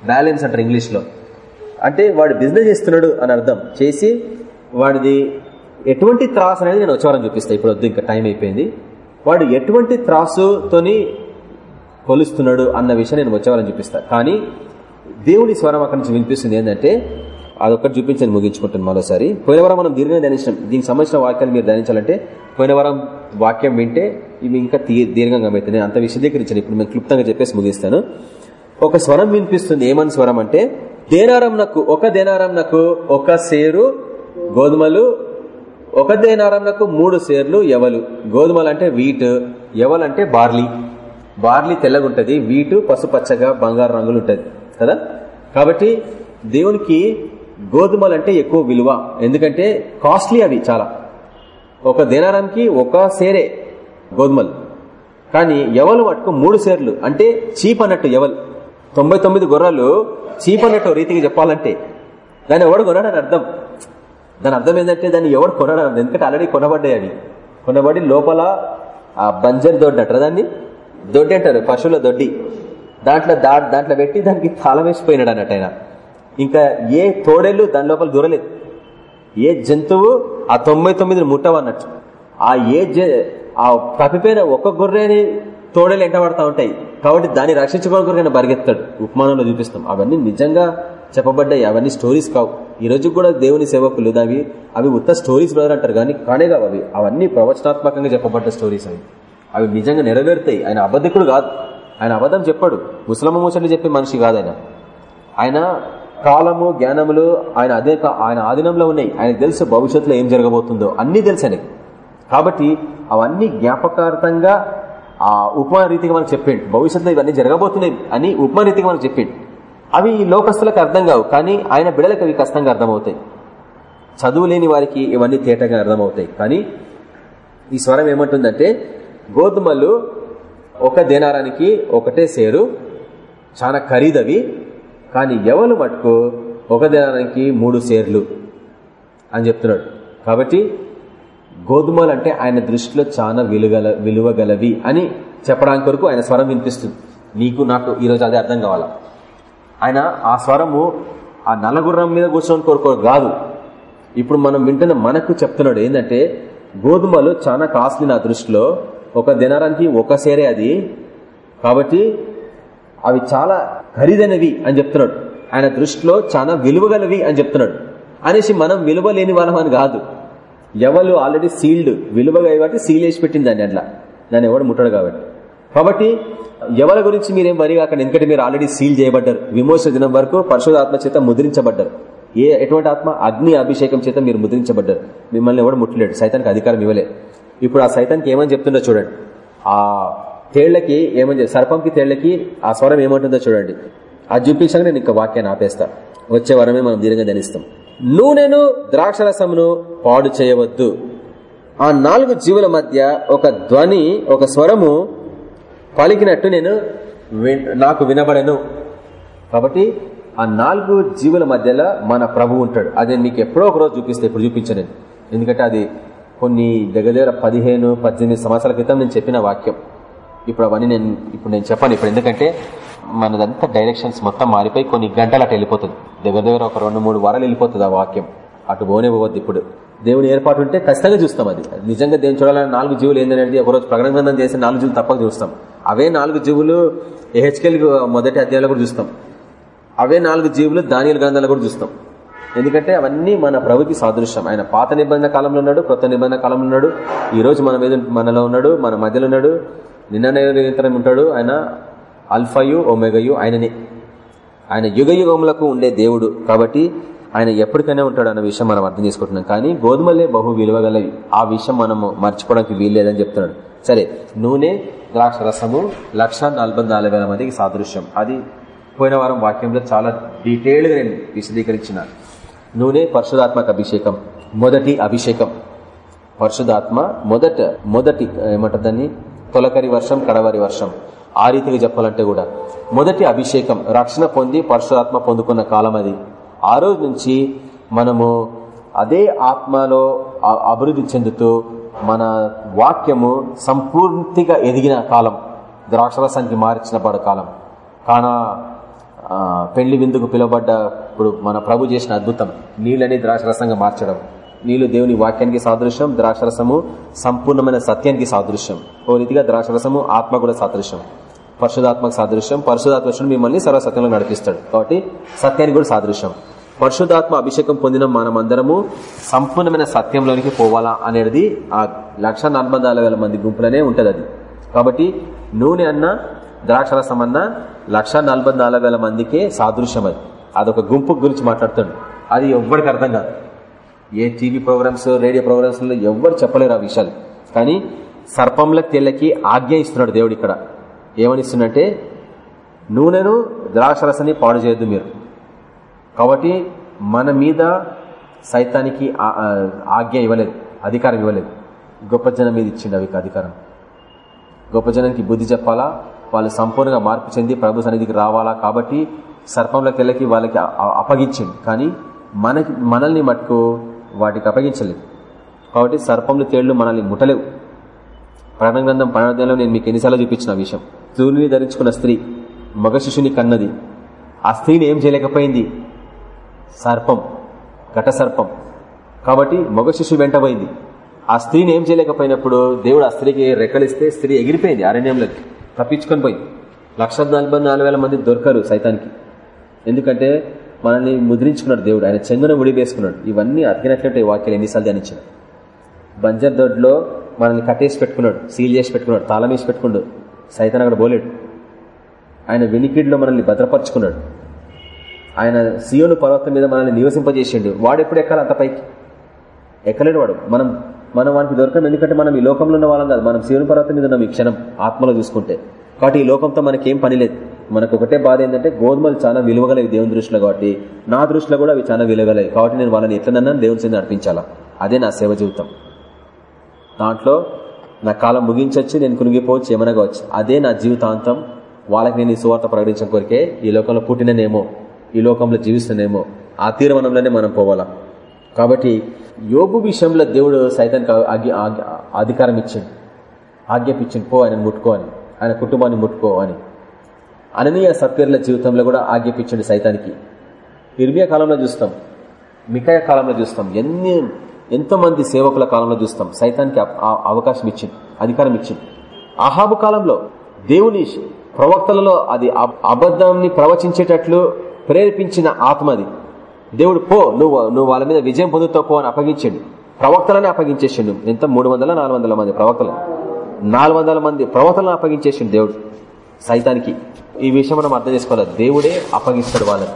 బ్యాలెన్స్ అంటారు ఇంగ్లీష్లో. అంటే వాడు బిజినెస్ చేస్తున్నాడు అని అర్థం. చేసి వాడిది ఎటువంటి త్రాసు అనేది నేను వచ్చేవారం చూపిస్తాను ఇప్పుడు వద్దు ఇంకా టైం అయిపోయింది. వాడు ఎటువంటి త్రాసుతోని కొలుస్తున్నాడు అన్న విషయం నేను వచ్చేవారని చూపిస్తాను కానీ దేవుని స్వరం అక్కడి నుంచి వినిపిస్తుంది ఏంటంటే అదొక్కటి చూపించని ముగించుకుంటాను మరోసారి. పోయిన వారం మనం దీర్ఘంగా ధ్యానించడం దీనికి సంబంధించిన వాక్యాలు మీరు ధ్యానించాలంటే పోయిన వారం వాక్యం వింటే ఇవి ఇంకా తీ- దీర్ఘంగా అవుతుంది అంత విశదీకరించాను ఇప్పుడు మేము క్లుప్తంగా చెప్పేసి ముగిస్తాను. ఒక స్వరం వినిపిస్తుంది. ఏమని స్వరం అంటే దేనారంనకు ఒక దేనారంనకు ఒక సేరు గోధుమలు ఒక దేనారంనకు మూడు సేర్లు ఎవలు. గోధుమలు అంటే వీట్ ఎవలు అంటే బార్లీ. బార్లీ తెల్లగుంటది వీటు పసుపచ్చగా బంగారు రంగులు ఉంటది కదా? కాబట్టి దేవునికి గోధుమలు అంటే ఎక్కువ విలువ. ఎందుకంటే కాస్ట్లీ అవి చాలా. ఒక దినారానికి ఒక సేరే గోధుమలు. కానీ ఎవలు మటుకు మూడు సేర్లు. అంటే చీప్ అన్నట్టు ఎవలు. తొంభై తొమ్మిది గుర్రాలు చీప్ అన్నట్టు రీతికి చెప్పాలంటే. దాన్ని ఎవడు కొనడని అర్థం. దాని అర్థం ఏంటంటే దాన్ని ఎవడు కొనడం ఎందుకంటే ఆల్రెడీ కొనబడ్డాయి అవి. కొనబడి లోపల ఆ బంజర్ దొడ్డి అంటారు దాన్ని? దొడ్డి అంటారు పశువుల దొడ్డి. దాంట్లో దా దాంట్లో పెట్టి దానికి తాళం వేసిపోయినాడు అన్నట్టు ఆయన. ఇంకా ఏ తోడేళ్ళు దాని లోపల దూరలేదు. ఏ జంతువు ఆ తొంభై తొమ్మిదిని ముట్టవన్నట్టు. ఆ ఏ జ- ఆ తప్పిపోయిన ఒక్క గొర్రెని తోడేలు ఎంట పడతా ఉంటాయి? కాబట్టి దాన్ని రక్షించుకోగొరకైనా పరిగెత్తాడు ఉపమానంలో చూపిస్తాం. అవన్నీ నిజంగా చెప్పబడ్డాయి. అవన్నీ స్టోరీస్ కావు. ఈ రోజు కూడా దేవుని సేవకులు అవి అవి ఉత్త స్టోరీస్ బ్రదర్ అంటారు కానీ కానే కావు అవి. అవన్నీ ప్రవచనాత్మకంగా చెప్పబడ్డ స్టోరీస్ అవి. అవి నిజంగా నెరవేరుతాయి. ఆయన అబద్ధికుడు కాదు. ఆయన అబద్ధం చెప్పాడు. ముసలమ్మ ముసలి చెప్పే మనిషి కాదు ఆయన. ఆయన కాలము జ్ఞానములు ఆయన అదే ఆయన ఆధీనంలో ఉన్నాయి. ఆయనకు తెలుసు భవిష్యత్తులో ఏం జరగబోతుందో. అన్ని తెలుసు ఆయనకి కాబట్టి అవన్నీ జ్ఞాపకార్థంగా ఆ ఉపమా రీతిగా మనకు చెప్పిండు భవిష్యత్తులో ఇవన్నీ జరగబోతున్నాయి అని ఉపమా రీతిగా మనకు చెప్పిండు అవి లోకస్తులకు అర్థం కావు కానీ ఆయన బిడలకు అవి కష్టంగా అర్థమవుతాయి. చదువు లేని వారికి ఇవన్నీ తేటగా అర్థమవుతాయి. కానీ ఈ స్వరం ఏమంటుందంటే గోధుమలు ఒక దేనారానికి ఒకటే సేరు చాలా ఖరీదవి కానీ ఎవరు మటుకు ఒక దినానికి మూడు సేర్లు అని చెప్తున్నాడు. కాబట్టి గోధుమలు అంటే ఆయన దృష్టిలో చాలా విలుగల విలువగలవి అని చెప్పడానికి వరకు ఆయన స్వరం వినిపిస్తుంది. నీకు నాకు ఈరోజు అదే అర్థం కావాలా? ఆయన ఆ స్వరము ఆ నల్లగుర్రం మీద కూర్చోని కోరుకోరు కాదు. ఇప్పుడు మనం వింటున్న మనకు చెప్తున్నాడు ఏంటంటే గోధుమలు చాలా కాస్ట్లీ నా దృష్టిలో. ఒక దినారానికి ఒక సేరే అది. కాబట్టి అవి చాలా ఖరీదైనవి అని చెప్తున్నాడు. ఆయన దృష్టిలో చాలా విలువగలవి అని చెప్తున్నాడు. అనేసి మనం విలువ లేని వాళ్ళం అని కాదు. ఎవరు ఆల్రెడీ సీల్డ్ విలువగా కాబట్టి సీల్ వేసి పెట్టింది దాన్ని అట్లా. దాన్ని ఎవడు ముట్టడు కాబట్టి. కాబట్టి ఎవరి గురించి మీరేం వరి అక్కడ ఎందుకంటే మీరు ఆల్రెడీ సీల్ చేయబడ్డారు. విమోచన దినం వరకు పరిశుధాత్మ చేత ముద్రించబడ్డారు. ఏ ఎటువంటి ఆత్మ? అగ్ని అభిషేకం చేత మీరు ముద్రించబడ్డారు. మిమ్మల్ని ఎవడు ముట్టలేడు. సైతానికి అధికారం ఇవ్వలే ఇప్పుడు ఆ సైతానికి ఏమని చెప్తుండో చూడండి. ఆ తేళ్ళకి ఏమని సర్పంకి తేళ్ళకి ఆ స్వరం ఏమంటుందో చూడండి. అది చూపించాక నేను ఇంకా వాక్యాన్ని ఆపేస్తా. వచ్చే వరమే మనం దీర్ఘంగా ధనిస్తాం నూనెను ద్రాక్షరసమును పాడు చేయవద్దు. ఆ నాలుగు జీవుల మధ్య ఒక ధ్వని ఒక స్వరము పలికినట్టు నేను నాకు వినబడను. కాబట్టి ఆ నాలుగు జీవుల మధ్యలో మన ప్రభు ఉంటాడు. అది మీకు ఎప్పుడో ఒక రోజు చూపిస్తే ఇప్పుడు చూపించాను ఎందుకంటే అది కొన్ని దగ్గర దగ్గర పదిహేను పద్దెనిమిది సంవత్సరాల క్రితం నేను చెప్పిన వాక్యం. ఇప్పుడు అవన్నీ నేను ఇప్పుడు నేను చెప్పాను ఇప్పుడు ఎందుకంటే మనదంతా డైరెక్షన్స్ మొత్తం మారిపోయి కొన్ని గంటలు అటు వెళ్ళిపోతుంది. దగ్గర దగ్గర ఒక రెండు మూడు వారాలు వెళ్ళిపోతుంది ఆ వాక్యం. అటు పోనే పోవద్దు ఇప్పుడు. దేవుని ఏర్పాటు ఉంటే ఖచ్చితంగా చూస్తాం అది. నిజంగా దేవుని చూడాలని నాలుగు జీవులు ఏంటనేది ఒకరోజు ప్రకటన గ్రంథం చేసి నాలుగు జీవులు తప్పక చూస్తాం. అవే నాలుగు జీవులు ఏహెచ్కెల్ మొదటి అధ్యాయంలో కూడా చూస్తాం. అవే నాలుగు జీవులు దానియల గ్రంథాలు కూడా చూస్తాం. ఎందుకంటే అవన్నీ మన ప్రభుకి సాదృశ్యం. ఆయన పాత నిబంధన కాలంలో ఉన్నాడు కొత్త నిబంధన కాలంలో ఉన్నాడు. ఈ రోజు మన మీద మనలో ఉన్నాడు మన మధ్యలో ఉన్నాడు. నిన్న నిరంతరం ఉంటాడు ఆయన అల్ఫయు ఒమెగయు ఆయననే. ఆయన యుగ యుగములకు ఉండే దేవుడు. కాబట్టి ఆయన ఎప్పటికైనా ఉంటాడు అన్న విషయం మనం అర్థం చేసుకుంటున్నాం. కానీ గోధుమలే బహు విలువగలవి ఆ విషయం మనము మర్చిపోవడానికి వీల్లేదని చెప్తున్నాడు. సరే నూనె ద్రాక్ష రసము లక్ష మందికి సాదృశ్యం. అది పోయిన వారం వాక్యంలో చాలా డీటెయిల్గా నేను విశదీకరించిన. నూనె పరిశుధాత్మక అభిషేకం. మొదటి అభిషేకం. పరిశుధాత్మ మొదట మొదటి ఏమంటుందని తొలకరి వర్షం కడవరి వర్షం. ఆ రీతిగా చెప్పాలంటే కూడా మొదటి అభిషేకం రక్షణ పొంది పరశురాత్మ పొందుకున్న కాలం అది. ఆ రోజు నుంచి మనము అదే ఆత్మలో అభివృద్ధి చెందుతూ మన వాక్యము సంపూర్తిగా ఎదిగిన కాలం. ద్రాక్షరసానికి మార్చిన పడ కాలం. కాన పెళ్ళి విందుకు పిలువబడ్డ ఇప్పుడు మన ప్రభు చేసిన అద్భుతం. నీళ్ళని ద్రాక్షరసంగా మార్చడం. నీళ్ళు దేవుని వాక్యానికి సాదృశ్యం ద్రాక్షరసము సంపూర్ణమైన సత్యానికి సాదృశ్యం. ఓ రీతిగా ద్రాక్షరసము ఆత్మ కూడా సాదృశ్యం. పరిశుధాత్మక సాదృశ్యం. పరిశుధాత్మ మిమ్మల్ని సర్వసత్యంలో నడిపిస్తాడు. కాబట్టి సత్యానికి కూడా సాదృశ్యం. పరిశుధాత్మ అభిషేకం పొందిన మనమందరము సంపూర్ణమైన సత్యంలోనికి పోవాలా అనేది ఆ లక్ష మంది గుంపులనే ఉంటుంది అది. కాబట్టి నూనె అన్న ద్రాక్షరసం అన్న లక్ష మందికే సాదృశ్యం అది. అదొక గుంపు గురించి మాట్లాడుతాడు. అది ఎవ్వరికి అర్థం కాదు. ఏ టీవీ ప్రోగ్రామ్స్ రేడియో ప్రోగ్రామ్స్లో ఎవ్వరు చెప్పలేరు ఆ విషయాలు. కానీ సర్పంల తెల్లకి ఆజ్ఞ ఇస్తున్నాడు దేవుడు ఇక్కడ. ఏమనిస్తుందంటే నూనెను ద్రాక్షరసని పాడు చేయొద్దు మీరు. కాబట్టి మన మీద సైతానికి ఆజ్ఞ ఇవ్వలేదు అధికారం ఇవ్వలేదు. గొప్ప జనం మీద ఇచ్చిండు అవి అధికారం. గొప్ప జనానికి బుద్ధి చెప్పాలా? వాళ్ళు సంపూర్ణంగా మార్పు చెంది ప్రభు సన్నిధికి రావాలా? కాబట్టి సర్పంల తెల్లకి వాళ్ళకి అప్పగించింది కానీ మనకి మనల్ని మట్టుకు వాటికి అప్పగించలేదు. కాబట్టి సర్పంలు తేళ్ళు మనల్ని ముట్టలేవు. ప్రాణ గ్రంథం పన్నెండులో నేను మీకు ఎన్నిసార్లు చూపించిన విషయం. సూర్యుని ధరించుకున్న స్త్రీ మగ శిశుని కన్నది. ఆ స్త్రీని ఏం చేయలేకపోయింది? సర్పం ఘట సర్పం. కాబట్టి మగ శిశువు వెంటబోయింది ఆ స్త్రీని ఏం చేయలేకపోయినప్పుడు దేవుడు ఆ స్త్రీకి రెక్కలిస్తే స్త్రీ ఎగిరిపోయింది అరణ్యంలోకి తప్పించుకొని పోయింది. లక్ష మంది దొరకరు సైతానికి. ఎందుకంటే మనల్ని ముద్రించుకున్నాడు దేవుడు. ఆయన చెంగున వేసుకున్నాడు ఇవన్నీ అతికినట్లు వాక్యాలు. ఎన్నిసార్లు ధ్యానించాడు బంజర్ దొడ్లో మనల్ని కట్టేసి పెట్టుకున్నాడు. సీల్ చేసి పెట్టుకున్నాడు. తాళం వేసి పెట్టుకున్నాడు సైతాన్ అక్కడ పోలేడు ఆయన వెనికిడిలో మనల్ని భద్రపరుచుకున్నాడు. ఆయన సియోను పర్వతం మీద మనల్ని నివసింపజేసిండు. వాడు ఎప్పుడు ఎక్కాలి అంత పైకి? ఎక్కలేడు వాడు. మనం మనం వానికి దొరకం ఎందుకంటే మనం ఈ లోకంలో ఉన్న వాళ్ళం కాదు. మనం సియోను పర్వతం మీద ఉన్నాం ఈ క్షణం ఆత్మలో చూసుకుంటే. కాబట్టి ఈ లోకంతో మనకేం పని లేదు. మనకు ఒకటే బాధ ఏంటంటే గోధుమలు చాలా విలువగలవి దేవుని దృష్టిలో కాబట్టి నా దృష్టిలో కూడా అవి చాలా విలువగలవి. కాబట్టి నేను వాళ్ళని ఎట్లనన్నా దేవుని సింది నడిపించాలా? అదే నా సేవ జీవితం. దాంట్లో నా కాలం ముగించొచ్చి నేను కునిగిపోవచ్చు ఏమైనా కావచ్చు అదే నా జీవితాంతం. వాళ్ళకి నేను ఈ సువార్త ప్రకటించడం కొరికే ఈ లోకంలో పుట్టిననేమో ఈ లోకంలో జీవిస్తున్నేమో ఆ తీర్మానంలోనే మనం పోవాలా. కాబట్టి యోగు విషయంలో దేవుడు సైతానికి అధికారం ఇచ్చింది ఆజ్ఞాపించింది పో ఆయన ముట్టుకో అని. ఆయన కుటుంబాన్ని ముట్టుకో అని. అననీయ సత్పేర్ల జీవితంలో కూడా ఆజ్ఞాపించండి సైతానికి. ఇర్మియా కాలంలో చూస్తాం మికాయ కాలంలో చూస్తాం ఎన్ని ఎంతో మంది సేవకుల కాలంలో చూస్తాం. సైతానికి అవకాశం ఇచ్చింది అధికారం ఇచ్చింది. అహాబు కాలంలో దేవుని ప్రవక్తలలో అది అబద్ధాన్ని ప్రవచించేటట్లు ప్రేరేపించిన ఆత్మ అది. దేవుడు పో నువ్వు నువ్వు వాళ్ళ మీద విజయం పొందుతావు పో అని అప్పగించండి. ప్రవక్తలని అప్పగించేసిండు. ఎంత? మూడు వందల నాలుగు వందల మంది ప్రవక్తలు నాలుగు వందల మంది ప్రవక్తలను అప్పగించేసిండు దేవుడు. సైతానికి. ఈ విషయం మనం అర్థం చేసుకోవాలి. దేవుడే అప్పగిస్తాడు వాళ్ళని.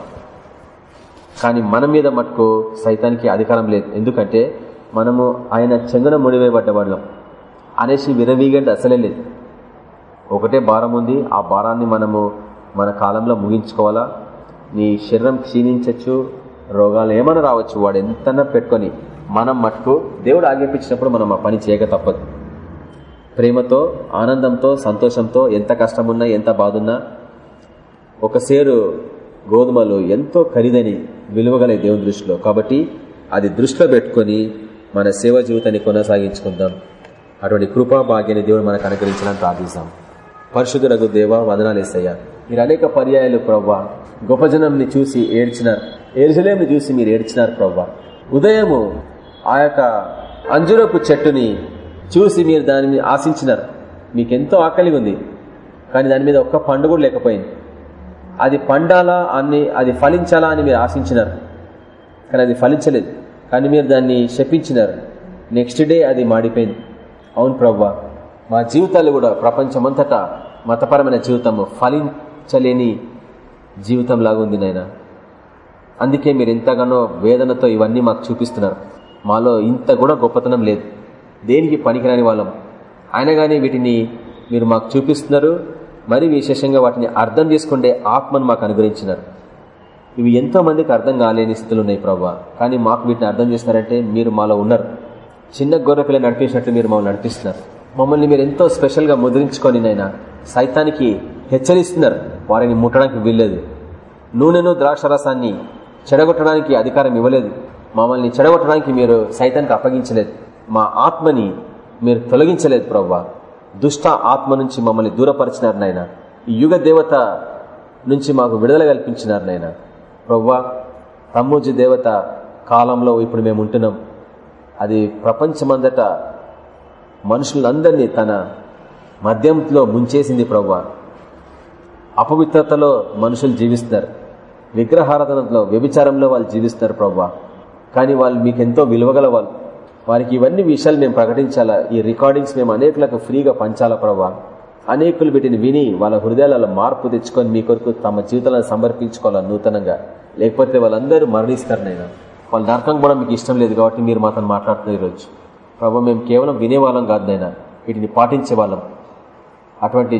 కానీ మన మీద మటుకు సైతానికి అధికారం లేదు. ఎందుకంటే మనము ఆయన చెంగున ముడివేయబడ్డ వాళ్ళం అనేసి విరవీగండి అసలే లేదు. ఒకటే భారం ఉంది. ఆ భారాన్ని మనము మన కాలంలో ముగించుకోవాలా? నీ శరీరం క్షీణించవచ్చు రోగాలు ఏమైనా రావచ్చు. వాడు ఎంతనా పెట్టుకొని మనం మటుకు దేవుడు ఆజ్ఞాపించినప్పుడు మనం ఆ పని చేయక తప్పదు. ప్రేమతో ఆనందంతో సంతోషంతో ఎంత కష్టమున్నా ఎంత బాధున్నా ఒక సేరు గోధుమలు ఎంతో ఖరీదని విలువగల దేవుని దృష్టిలో. కాబట్టి అది దృష్టిలో పెట్టుకొని మన సేవ జీవితాన్ని కొనసాగించుకుందాం. అటువంటి కృపా భాగ్యాన్ని దేవుడు మనకు అనుగ్రహించాలని ప్రార్థిస్తాం. పరిశుద్ధులకు దేవ వదనాలేసయ్యా మీరు అనేక పర్యాయాలు ప్రవ్వా. గొప్ప జనంని చూసి ఏడ్చినారు ఏర్జలేముని చూసి మీరు ఏడ్చినారు ప్రవ్వా. ఉదయము ఆ యొక్క అంజురపు చెట్టుని చూసి మీరు దానిని ఆశించినారు. మీకెంతో ఆకలి ఉంది. కానీ దాని మీద ఒక్క పండు కూడా లేకపోయింది. అది పండాలా అని అది ఫలించాలా అని మీరు ఆశించినారు. కానీ అది ఫలించలేదు. కానీ మీరు దాన్ని శపించినారు. నెక్స్ట్ డే అది మాడిపోయింది. అవును ప్రవ్వా మా జీవితాలు కూడా ప్రపంచమంతటా మతపరమైన జీవితము ఫలించలేని జీవితం లాగుంది నాయన. అందుకే మీరు ఎంతగానో వేదనతో ఇవన్నీ మాకు చూపిస్తున్నారు. మాలో ఇంత కూడా గొప్పతనం లేదు. దేనికి పనికిరాని వాళ్ళం? అయినా కానీ వీటిని మీరు మాకు చూపిస్తున్నారు మరి విశేషంగా వాటిని అర్థం చేసుకుంటే ఆత్మను మాకు అనుగ్రహించినారు. ఇవి ఎంతో మందికి అర్థం కాలేని స్థితులు ఉన్నాయి ప్రభా. కానీ మాకు వీటిని అర్థం చేస్తున్నారంటే మీరు మాలో ఉన్నారు. చిన్న గొర్రె పిల్లలు నడిపించినట్టు మీరు మమ్మల్ని నడిపిస్తున్నారు. మమ్మల్ని మీరు ఎంతో స్పెషల్గా ముద్రించుకొని నైనా సైతానికి హెచ్చరిస్తున్నారు. వారిని ముట్టడానికి వీల్లేదు. నూనెను ద్రాక్షరసాన్ని చెడగొట్టడానికి అధికారం ఇవ్వలేదు. మమ్మల్ని చెడగొట్టడానికి మీరు సైతానికి అప్పగించలేదు. మా ఆత్మని మీరు తొలగించలేదు ప్రవ్వా. దుష్ట ఆత్మ నుంచి మమ్మల్ని దూరపరిచినారు నాయన. ఈ యుగ దేవత నుంచి మాకు విడుదల కల్పించినారు నాయన. ప్రవ్వా తమ్ముజి దేవత కాలంలో ఇప్పుడు మేము ఉంటున్నాం. అది ప్రపంచమందట మనుషులందరినీ తన మద్యంలో ముంచేసింది ప్రవ్వా. అపవిత్రతలో మనుషులు జీవిస్తున్నారు. విగ్రహారాధనలో వ్యభిచారంలో వాళ్ళు జీవిస్తారు ప్రవ్వా. కానీ వాళ్ళు మీకు ఎంతో విలువగల వాళ్ళు వారికి ఇవన్నీ విషయాలు మేము ప్రకటించాలా? ఈ రికార్డింగ్స్ మేము అనేకులకు ఫ్రీగా పంచాలా ప్రభా? అనేకులు వీటిని విని వాళ్ళ హృదయాలలో మార్పు తెచ్చుకొని మీ కొరకు తమ జీవితాలను సమర్పించుకోవాలా నూతనంగా? లేకపోతే వాళ్ళందరూ మరణిస్తారు నేను వాళ్ళ నరకం కూడా మీకు ఇష్టం లేదు కాబట్టి మీరు మాతో మాట్లాడుతున్నారు ఈరోజు. ప్రభావ మేము కేవలం వినేవాళ్ళం కాదు నైనా వీటిని పాటించే వాళ్ళం అటువంటి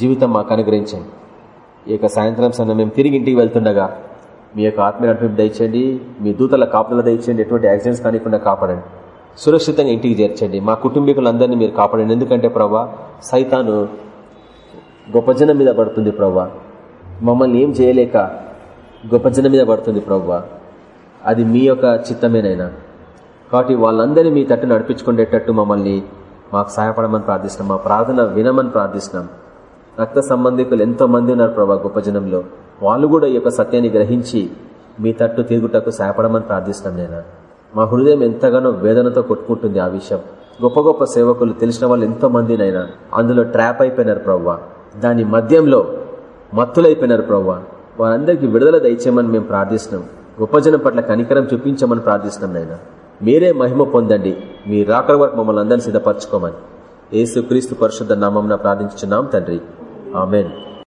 జీవితం మాకు అనుగ్రహించండి. ఈ యొక్క సాయంత్రం సమయం మేము తిరిగి ఇంటికి వెళ్తుండగా మీ యొక్క ఆత్మీయ నడిపింపు దయచేయండి. మీ దూతల కాపుల దయచేయండి. ఎటువంటి యాక్సిడెంట్స్ కానికుండా కాపాడండి. సురక్షితంగా ఇంటికి చేర్చండి. మా కుటుంబీకులందరినీ మీరు కాపాడండి. ఎందుకంటే ప్రభా సైతాను గొప్ప జనం మీద పడుతుంది ప్రవ్వా మమ్మల్ని ఏం చేయలేక గొప్ప జనం మీద పడుతుంది ప్రవ్వా అది మీ యొక్క చిత్తమేనైనా. కాబట్టి వాళ్ళందరినీ మీ తట్టు నడిపించుకునేటట్టు మమ్మల్ని మాకు సహాయపడమని ప్రార్థిస్తున్నాం. మా ప్రార్థన వినమని ప్రార్థిస్తున్నాం. రక్త సంబంధికులు ఎంతో మంది ఉన్నారు ప్రభా గొప్ప జనంలో. వాళ్ళు కూడా ఈ యొక్క సత్యాన్ని గ్రహించి మీ తట్టు తిరుగుటకు సహాయపడమని ప్రార్థిస్తున్నాం నేను మా హృదయం ఎంతగానో వేదనతో కొట్టుకుంటుంది ఆ విషయం. గొప్ప గొప్ప సేవకులు తెలిసిన వాళ్ళు ఎంతో మందినైనా అందులో ట్రాప్ అయిపోయినారు ప్రవ్వా. దాని మధ్యంలో మత్తులైపోయినారు ప్రవ్వా. వారందరికీ విడుదల దయచేయమని మేము ప్రార్థిస్తున్నాం. గొప్ప జనం పట్ల కనికరం చూపించమని ప్రార్థిస్తున్నాం నాయన. మీరే మహిమ పొందండి. మీ రాకల వరకు మమ్మల్ని అందరినీ సిద్ధపరచుకోమని. ఏసు క్రీస్తు పరిశుద్ధ నామం ప్రార్థించున్నాం తండ్రి. ఆమెన్.